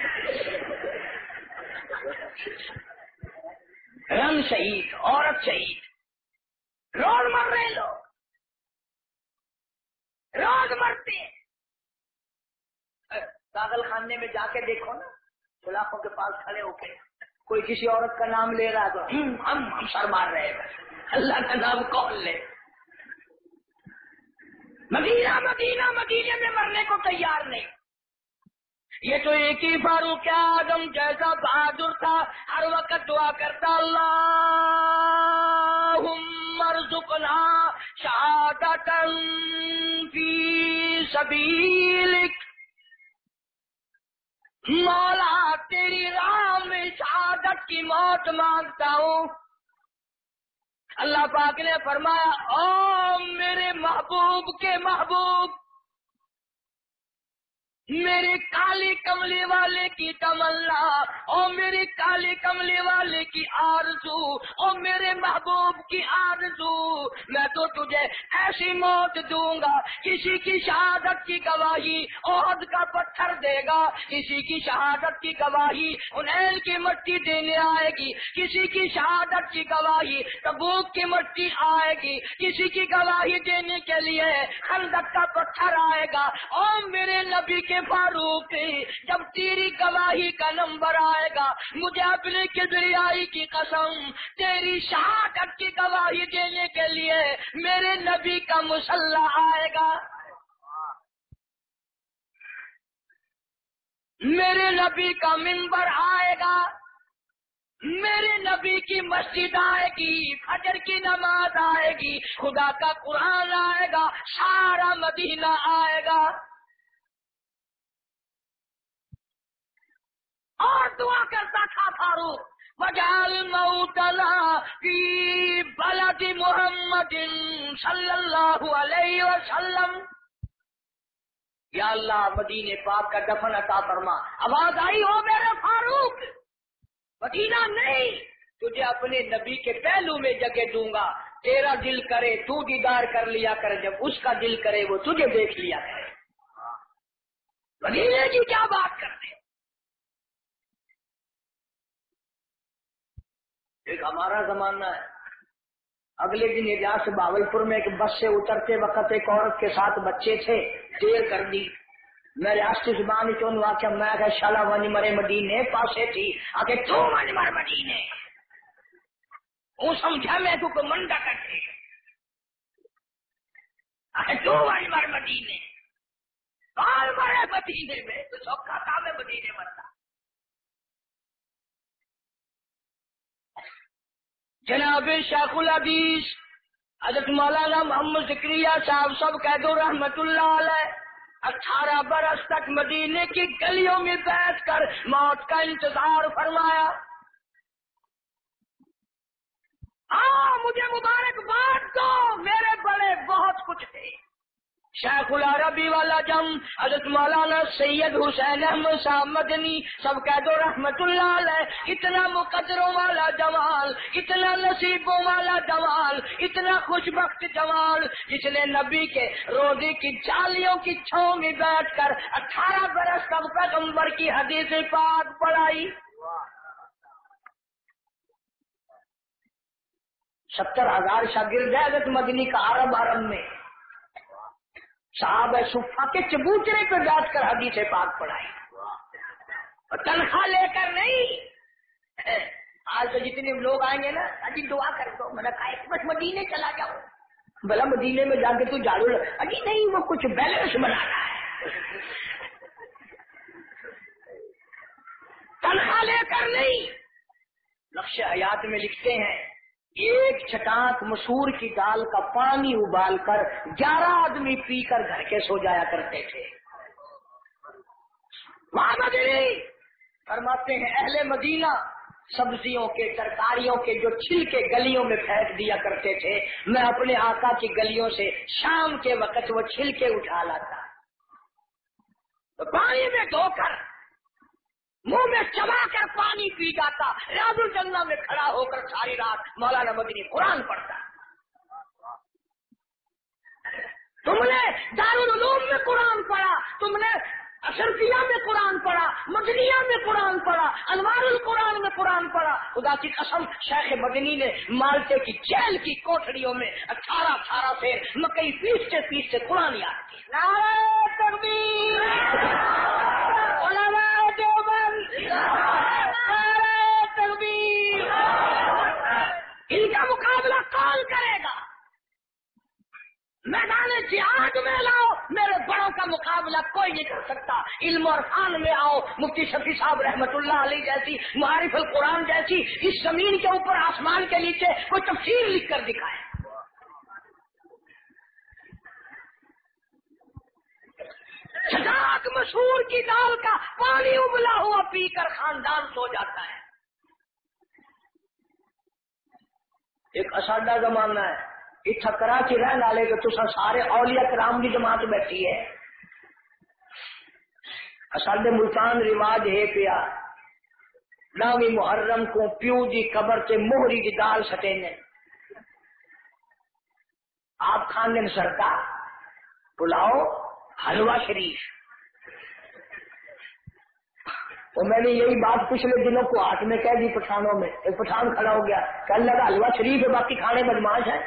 رن شہید، عورت شہید۔ روز مر رہے لوگ۔ روز مرتے پاگل خانے میں جا کے دیکھو نا سلاخوں کے پاس کھڑے ہو کے کوئی کسی عورت کا نام لے رہا تو ہم ہم سر مار رہے ہیں۔ اللہ کا نام کون لے؟ مدینہ مدینہ مدینے میں مرنے کو تیار نہیں۔ یہ تو ایک ہی فاروق آدم جیسا بہادر تھا، ہر وقت دعا کرتا اللہ مرزقنا شہادت فی سبیلک مولا تیری راہ میں شہادت کی موت مانگتا ہوں۔ اللہ پاک نے فرمایا، او میرے محبوب کے محبوب میرے کالی کملی والے کی تمنا، او میری کالی کملی والے کی آرزو، او میرے محبوب کی آرزو۔ میں تو تجھے ایسی موت دوں گا، کسی کی شہادت کی گواہی عہد کا پتھر دے گا۔ کسی کی شہادت کی گواہی انہیں کی مٹی دینے آئے گی۔ کسی کی شہادت کی گواہی تبوک کی مٹی آئے گی۔ کسی کی گواہی دینے کے لیے خندق کا پتھر آئے گا۔ او میرے نبی کے فاروق، جب تیری گواہی کا نمبر آئے گا، مجھے اپنے کبریائی کی قسم، تیری شہادت کی گواہی دینے کے لیے میرے نبی کا مسلح آئے گا۔ میرے نبی کا ممبر آئے گا، میرے نبی کی مسجد آئے گی، فجر کی نماز آئے گی، خدا کا قرآن آئے گا، سارا مدینہ آئے گا۔ اور دعا کرتا تھا فاروق بجال موتنا کی بلد محمد صلی اللہ علیہ وسلم۔ یا اللہ مدینے پاک کا دفن عطا فرما۔ آواز آئی ہو میرے فاروق، مدینہ نہیں، تجھے اپنے نبی کے پہلو میں جگہ دوں گا۔ تیرا دل کرے، تو دیدار کر لیا کر، جب اس کا دل کرے، وہ تجھے دیکھ لیا کرے۔ مدینے کی جی، کیا بات کرتے ایک ہمارا زمانہ ہے۔ اگلے دن اجاز باول پور میں ایک بس سے اترتے وقت ایک عورت کے ساتھ بچے تھے، دیر کر دی۔ میں ریاستی زبان چون واقع میں کہ شالا ونی مرے مدینے پاسے تھی۔ آگے، تو ونی مر مدینے۔ وہ سمجھا میں تو کو منڈا کرتے آگے، تو ونی مر مدینے۔ کال مرے مدینے میں، تو سوکھا کام ہے مدینے مرتا جناب شیخ العدیث حضرت مولانا محمد ذکریہ صاحب سب قید و رحمت اللہ علیہ، اٹھارہ برس تک مدینے کی گلیوں میں بیٹھ کر موت کا انتظار فرمایا۔ ہاں مجھے مبارکباد دو، میرے بڑے بہت کچھ تھے شیخ العربی والا جم، حضرت مولانا سید حسین احمد صاحب مدنی، سب کہہ دو رحمت اللہ علیہ، اتنا مقدروں والا جمال، اتنا نصیبوں والا جمال، اتنا خوش بخت جمال، جس نے نبی کے روزی کی جالیوں کی چھو میں بیٹھ کر اٹھارہ برس کب پیغمبر کی حدیث پاک پڑھائی۔ ستر ہزار شاگرد ہے حضرت مدنی کا عرب عرب میں۔ صاحب صفا کے چبوچرے پہ بیٹھ کر حدیث پاک پڑھائی تنخواہ لے کر نہیں۔ آج تو جتنے لوگ آئیں گے نا اجی دعا کر دو۔ میں نے کہا بس مدینے چلا جاؤ۔ بلا مدینے میں جا کے تو جھاڑو اجی نہیں، وہ کچھ بیلنس بنانا ہے۔ تنخواہ لے کر نہیں۔ لکش حیات میں لکھتے ہیں۔ ایک چٹانک مسور کی دال کا پانی ابال کر گیارہ آدمی پی کر گھر کے سو جایا کرتے تھے۔ فرماتے ہیں، اہل مدینہ سبزیوں کے، ترکاریوں کے جو چھل کے گلیوں میں پھینک دیا کرتے تھے، میں اپنے آقا کی گلیوں سے شام کے وقت وہ چھل کے اٹھا لاتا۔ پانی میں دھو کر منہ میں چبا کر پانی پی جاتا ریاض الجنہ میں کھڑا ہو کر ساری رات مولانا مدنی قرآن پڑھتا۔ تم نے دارالعلوم میں قرآن پڑھا تم نے اشرفیہ میں قرآن پڑھا مدنیہ میں قرآن پڑھا انوار القرآن میں قرآن پڑھا۔ خدا کی قسم شیخ مدنی نے مالٹے کی جیل کی کوٹڑیوں میں اٹھارہ اٹھارہ سے مکئی پیستے پیستے قرآن یاد کی ان کا مقابلہ کون کرے گا؟ میدان جہاد میں لاؤ، میرے بڑوں کا مقابلہ کوئی نہیں کر سکتا۔ علم اور خان میں آؤ، مفتی شفیع صاحب رحمت اللہ علی جیسی، معارف القرآن جیسی، اس زمین کے اوپر آسمان کے نیچے کوئی تفصیل لکھ کر دکھائے۔ مشہور کی دال کا پانی ابلا ہوا پی کر خاندان سو جاتا ہے۔ ایک اساڈا زمانہ ہے۔ اتنا کراچی رہن والے کہ تصا سارے اولیاء کرام کی جماعت بیٹھی ہے۔ ساڈے ملتان رواج ہے پیا۔ نامی محرم کو پیو دی قبر سے موہری کی دال سٹے نے۔ آپ کھانے سرکا پلاؤ حلوہ شریف۔ تو میں نے یہی بات پچھلے دنوں کو ہاتھ میں کہہ دی پٹھانوں میں، ایک پٹھان کھڑا ہو گیا کل لگا، حلوہ شریف ہے، باقی کھانے بدماش ہے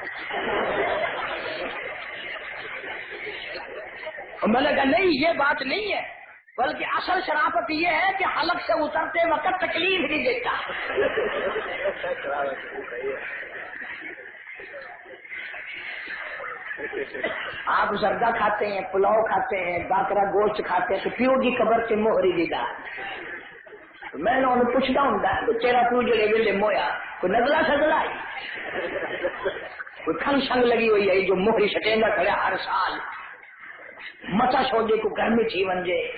میں نے کہا، نہیں، یہ بات نہیں ہے، بلکہ اصل شرافت یہ ہے کہ حلق سے اترتے وقت تکلیف نہیں دیتا۔ آپ زردہ کھاتے ہیں، پلاؤ کھاتے ہیں باکرا گوشت کھاتے ہیں، تو پیو کی قبر سے موہری دیدا میں نے انہوں پوچھتا ہوں تو تیرا پیو جو ویلے مویا؟ کوئی نگلا سگلا کوئی کھن سنگ لگی ہوئی ہے، جو موہری سٹینگا کھڑا ہر سال۔ متا سوجے کو گرمی تھی ونجے۔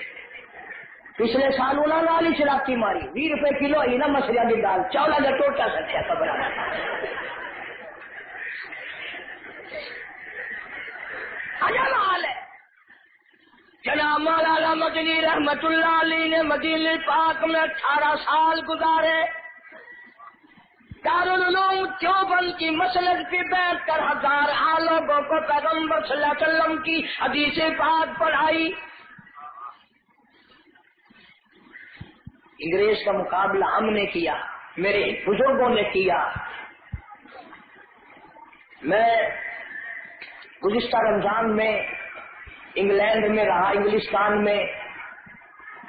پچھلے سال انہوں نے والی شرابی ماری۔ بھی روپے کلو ہی نا مسئلہ کی دال چولا کا ٹوٹا سکیا قبر ہے۔ جناب مولانا مدنی رحمت اللہ علی نے مدینہ پاک میں اٹھارہ سال گزارے۔ دارالعلوم چوبن کی مسلک پہ بیٹھ کر ہزار ہاں لوگوں کو پیغمبر صلی اللہ علیہ وسلم کی حدیث پاک پڑھائی۔ انگریز کا مقابلہ ہم نے کیا، میرے بزرگوں نے کیا۔ میں گزشتہ رمضان میں، انگلینڈ میں رہا، انگلستان میں،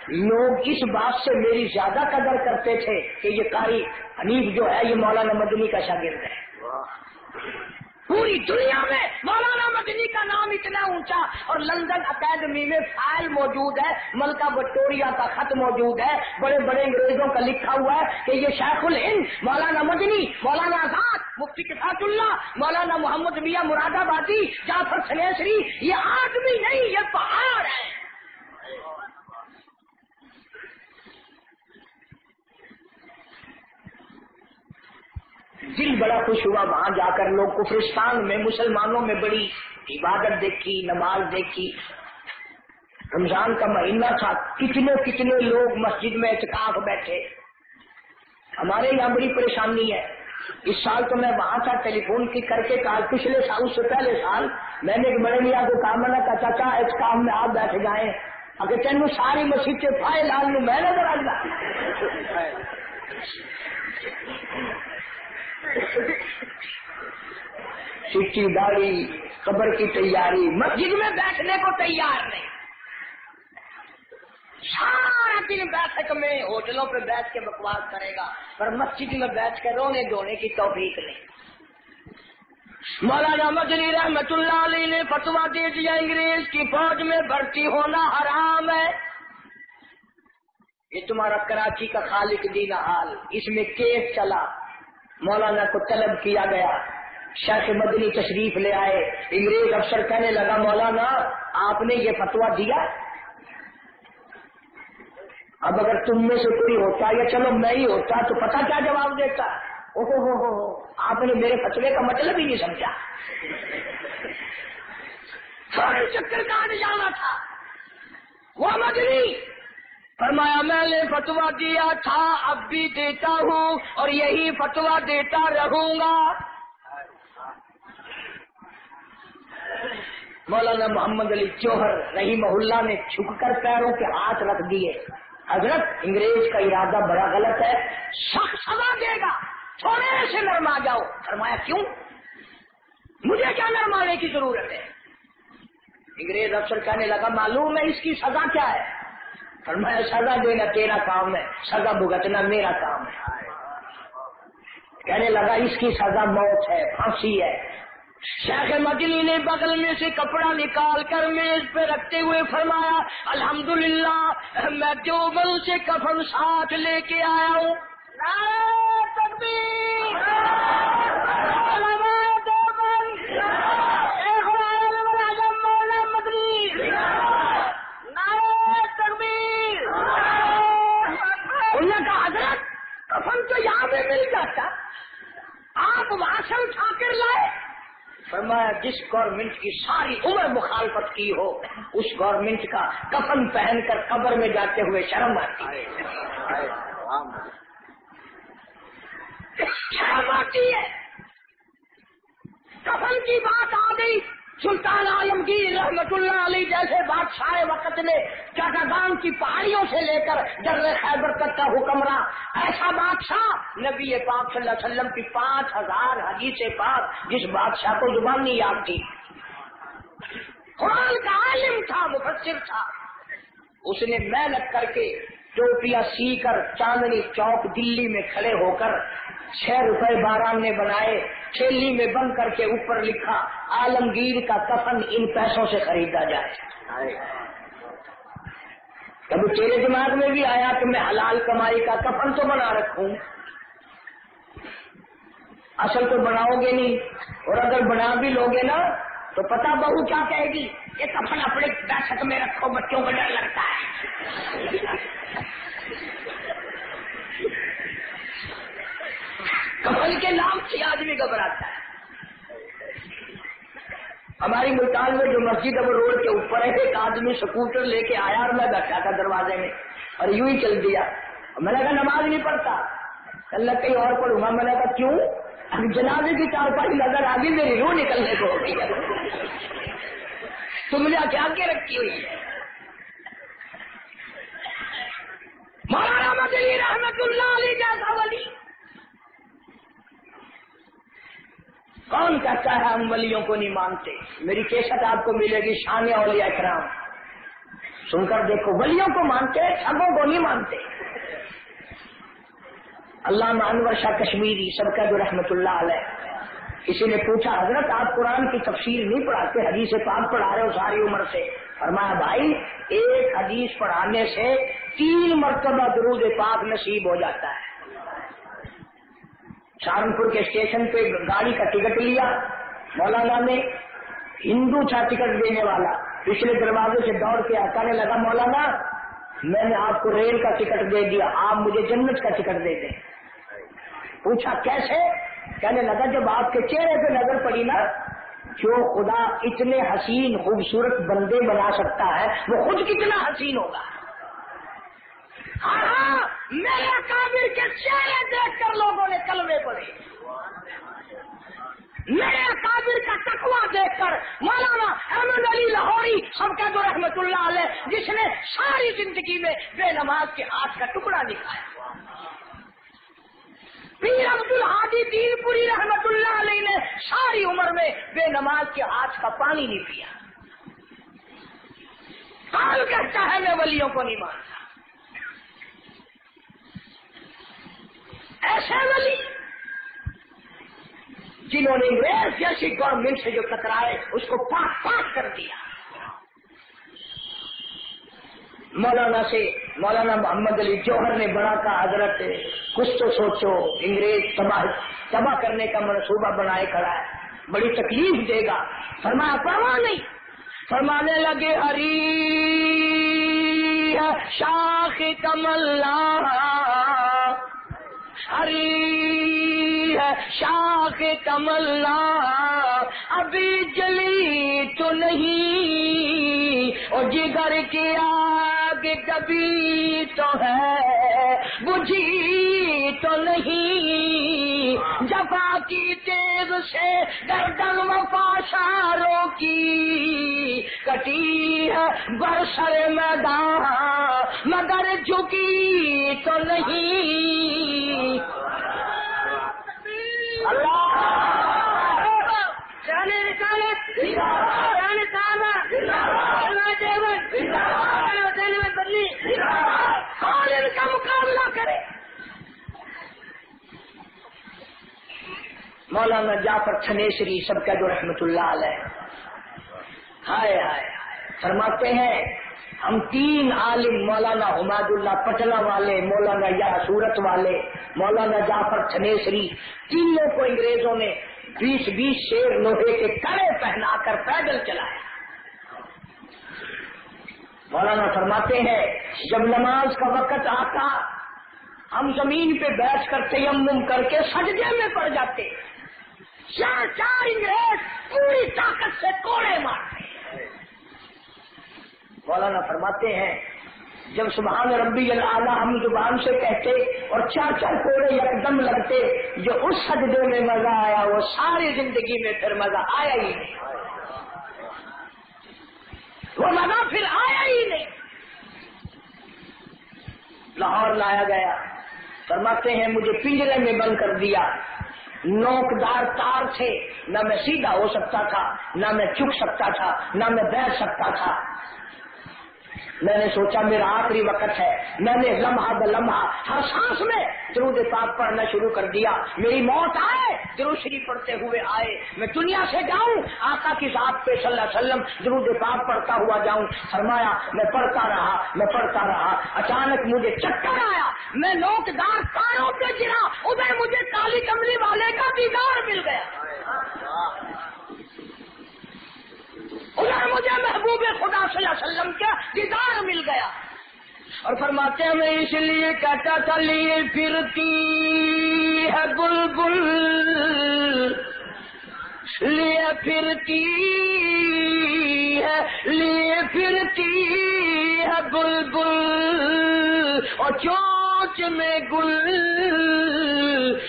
لوگ اس بات سے میری زیادہ قدر کرتے تھے کہ یہ قاری حنیف جو ہے، یہ مولانا مدنی کا شاگرد ہے۔ پوری دنیا میں مولانا مدنی کا نام اتنا اونچا اور لندن اکیڈمی میں فائل موجود ہے، ملکہ وکٹوریا کا خط موجود ہے۔ بڑے بڑے انگریزوں کا لکھا ہوا ہے کہ یہ شیخ الہند، مولانا مدنی، مولانا آزاد، مفتی کفاط اللہ، مولانا محمد میاں مراد آبادی، جعفر سنیسری، یہ آدمی نہیں، یہ پہاڑ ہے۔ دل بڑا خوش ہوا، وہاں جا کر لوگ کفرستان میں، مسلمانوں میں بڑی عبادت دیکھی، نماز دیکھی۔ رمضان کا مہینہ تھا، کتنے کتنے لوگ مسجد میں اعتکاف بیٹھے۔ ہمارے یہاں بڑی پریشانی ہے۔ اس سال تو میں وہاں تھا ٹیلی فون کی کر کے کہا، پچھلے سال سے پہلے سال میں نے ایک بڑے میاں کو کہا، میں نے کہا، چاچا اعتکاف میں آپ بیٹھ جائیں۔ اگر تینوں ساری مسجد کے پائے لال لوں میں نظر آ سچی داڑھی قبر کی تیاری، مسجد میں بیٹھنے کو تیار نہیں۔ سارا دن بیٹھک میں ہوٹلوں پہ بیٹھ کے بکواس کرے گا، پر مسجد میں بیٹھ کے رونے دھونے کی توفیق نہیں۔ مولانا مدنی رحمت اللہ علی نے فتوا دے دیا، انگریز کی فوج میں بھرتی ہونا حرام ہے۔ یہ تمہارا کراچی کا خالق دینا حال، اس میں کیس چلا۔ مولانا کو طلب کیا گیا۔ شیخ مدنی تشریف لے آئے۔ انگریز افسر کہنے لگا، مولانا، آپ نے یہ فتوا دیا؟ اب اگر تم میں سے کوئی ہوتا یا چلو میں ہی ہوتا تو پتا کیا جواب دیتا؟ او ہو ہو ہو، آپ نے میرے فتوے کا مطلب ہی نہیں سمجھا۔ سارے چکر کاٹ جانا تھا۔ وہ مدنی فرمایا، میں نے فتوا دیا تھا، اب بھی دیتا ہوں اور یہی فتوا دیتا رہوں گا۔ مولانا محمد علی چوہر رہی محلہ نے چھک کر پیروں کے ہاتھ رکھ دیے۔ حضرت انگریز کا ارادہ بڑا غلط ہے۔ سخت سزا دے گا۔ تھوڑے سے نرما جاؤ۔ فرمایا، کیوں؟ مجھے کیا نرمانے کی ضرورت ہے؟ انگریز افسر کہنے لگا، معلوم ہے اس کی سزا کیا ہے۔ فرمایا، سزا دینا تیرا کام ہے، سزا بھگتنا میرا کام ہے۔ کہنے لگا، اس کی سزا موت ہے، پھانسی ہے۔ شیخ مدنی نے بغل میں سے کپڑا نکال کر میز پہ رکھتے ہوئے فرمایا، الحمدللہ، میں جو بل سے کفن ساتھ لے کے آیا ہوں۔ حضرت کفن تو یہاں پہ مل جاتا۔ آپ وہاں اٹھا کر لائے۔ فرمایا، جس گورنمنٹ کی ساری عمر مخالفت کی ہو، اس گورنمنٹ کا کفن پہن کر قبر میں جاتے ہوئے شرم آتی۔ ہے شرم آتی ہے۔ کفن کی بات آ گئی۔ سلطان عالمگیر رحمت اللہ علی جیسے بادشاہ وقت نے چاٹاگان کی پہاڑیوں سے لے کر در خیبر تک کا حکمراں، ایسا بادشاہ نبی پاک صلی اللہ علیہ وسلم کی پانچ ہزار حدیث پاک جس بادشاہ کو زبان نہیں یاد تھی۔ قرآن کا عالم تھا، مفسر تھا۔ اس نے محنت کر کے ٹوپیاں سی کر چاندنی چوک دلی میں کھڑے ہو کر چھ روپے باران نے بنائے چیلی میں بند کر کے اوپر لکھا عالمگیر کا کفن ان پیسوں سے خریدا جائے۔ کبھی تیرے دماغ میں بھی آیا کہ میں حلال کمائی کا کفن تو بنا رکھوں۔ اصل تو بناؤ گے نہیں اور اگر بنا بھی لوگے نا تو پتا بہو کیا کہے گی؟ یہ کفن اپنے دہشت میں رکھو بچوں کو ڈر لگتا ہے۔ کفن کے نام سے آدمی گھبراتا ہے۔ ہماری ملتان میں جو مسجد اب روڈ کے اوپر ہے، ایک آدمی سکوٹر لے کے آیا اور میں بیٹھا تھا دروازے میں اور یوں ہی چل دیا۔ میں نے کہا، نماز نہیں پڑھتا۔ اللہ کہیں اور پڑھوں گا۔ میں نے کہا، کیوں؟ ابھی جنازے کی چار پائی نظر آ گئی میری روح نکلنے کو ہو گئی ہے۔ تم نے کیا کے رکھی ہوئی ہے مولانا مدنی رحمت اللہ علی جیسا ولی۔ کون کہتا ہے ہم ولیوں کو نہیں مانتے؟ میری کیسٹ آپ کو ملے گی شان اولیاء اکرام سن کر دیکھو، ولیوں کو مانتے ٹھگوں کو نہیں مانتے۔ اللہ انور شاہ کشمیری سب کا جو رحمت اللہ علیہ۔ کسی نے پوچھا، حضرت آپ قرآن کی تفسیر نہیں پڑھاتے؟ حدیث پاک پڑھا رہے ہو ساری عمر سے۔ فرمایا، بھائی، ایک حدیث پڑھانے سے تین مرتبہ درود پاک نصیب ہو جاتا ہے۔ سہارنپور کے اسٹیشن پہ گاڑی کا ٹکٹ لیا، مولانا نے ہندو تھا ٹکٹ دینے والا، پچھلے دروازے سے دوڑ کے آتا لگا، مولانا، میں نے آپ کو ریل کا ٹکٹ دے دیا، آپ مجھے جنت کا ٹکٹ دے دیں۔ پوچھا، کیسے؟ کہنے لگا، جب آپ کے چہرے پہ نظر پڑی نا، جو خدا اتنے حسین، خوبصورت بندے بنا سکتا ہے، وہ خود کتنا حسین ہوگا؟ ہاں میرے کابر کے چہرے دیکھ کر لوگوں نے کلوے پڑے میرے کابر کا تکوا دیکھ کر مولانا احمد علی لاہوری سب کا جو رحمت اللہ علیہ، جس نے ساری زندگی میں بے نماز کے ہاتھ کا ٹکڑا نکالا۔ پیر عبد الحادی دین پوری رحمت اللہ علیہ نے ساری عمر میں بے نماز کے ہاتھ کا پانی نہیں پیا۔ کہتا ہے میں ولیوں کو نہیں مانتا؟ ایسے ولی جنہوں نے انگریز جیسی گورنمنٹ سے جو ٹکرائے اس کو پاک پاک کر دیا۔ مولانا سے مولانا محمد علی جوہر نے بڑا کا حضرت، کچھ تو سوچو، انگریز تباہ تباہ کرنے کا منصوبہ بنائے کھڑا ہے۔ بڑی تکلیف دے گا۔ فرمایا، پرواہ نہیں۔ فرمانے لگے ہری شاخ کمل ہری شاخ کملنا ابھی جلی تو نہیں اور جگر کے آگ کبھی تو ہے، بجھی تو نہیں۔ جفا کی تیز سے گردن وفاشاروں کی کٹی ہے برسر میدان مگر جھکی تو نہیں کا مقابلہ کرے مولانا جعفر چھنیسری سب کا جو رحمت اللہ علیہ۔ ہائے ہائے فرماتے ہیں، ہم تین عالم مولانا حماد اللہ پٹلا والے، مولانا یا سورت والے، مولانا جعفر چھنیسری تینوں کو انگریزوں نے بیس بیس شیر لوہے کے کڑے پہنا کر پیدل چلایا۔ مولانا فرماتے ہیں، جب نماز کا وقت آتا، ہم زمین پہ بیٹھ کر تیمم کر کے سجدے میں پڑ جاتے۔ چار چار انگریز پوری طاقت سے کوڑے مارتے مولانا فرماتے ہیں، جب سبحان ربی اللہ ہم زبان سے کہتے اور چار چار کوڑے یکدم لگتے، جو اس سجدے میں مزہ آیا، وہ ساری زندگی میں پھر مزہ آیا ہی نہیں۔ وہ مزہ پھر آیا ہی نہیں۔ لاہور لایا گیا۔ فرماتے ہیں، مجھے پنجرے میں بند کر دیا۔ نوکدار تار تھے۔ نہ میں سیدھا ہو سکتا تھا، نہ میں چک سکتا تھا، نہ میں بیٹھ سکتا تھا۔ میں نے سوچا میرا آخری وقت ہے۔ میں نے لمحہ ب لمحہ ہر سانس میں درود پاک پڑھنا شروع کر دیا۔ میری موت آئے، درود شریف پڑھتے ہوئے آئے۔ میں دنیا سے جاؤں، آقا کی ذات پہ صلی اللہ علیہ وسلم درود پاک پڑھتا ہوا جاؤں۔ فرمایا، میں پڑھتا رہا، میں پڑھتا رہا۔ اچانک مجھے چکر آیا۔ میں لوک دار تاروں پہ گرا۔ ادھر مجھے کالی کملی والے کا دیدار مل گیا۔ ادھر مجھے محبوب خدا صلی اللہ علیہ وسلم کا دیدار مل گیا۔ اور فرماتے ہیں، میں اس لیے کہتا تھا لیے پھرتی ہے بل بل لیے پھرتی ہے لیے پھرتی ہے بل بل اور چوچ میں گل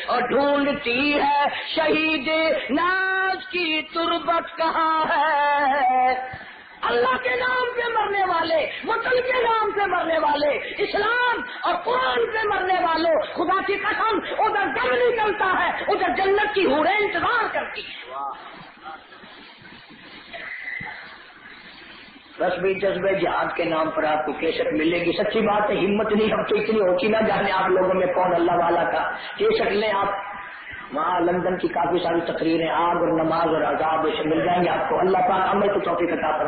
اور ڈھونڈتی ہے، شہید ناز کی تربت کہاں ہے؟ اللہ کے نام پہ مرنے والے، وطن کے نام سے مرنے والے، اسلام اور قرآن سے مرنے والوں خدا کی قسم، ادھر دم نکلتا ہے، ادھر جنت کی ہوڑے انتظار کرتی ہے رسمی جذبے جہاد کے نام پر آپ کو کیسٹ ملے گی۔ سچی بات ہے، ہمت نہیں، ہم تو اتنی ہوتی نہ جانے آپ لوگوں میں کون اللہ والا کا کیسٹ لیں آپ۔ وہاں لندن کی کافی ساری تقریریں، آگ اور نماز اور عذاب سے مل جائیں گے۔ آپ کو اللہ پاک عمل کو توفیق عطا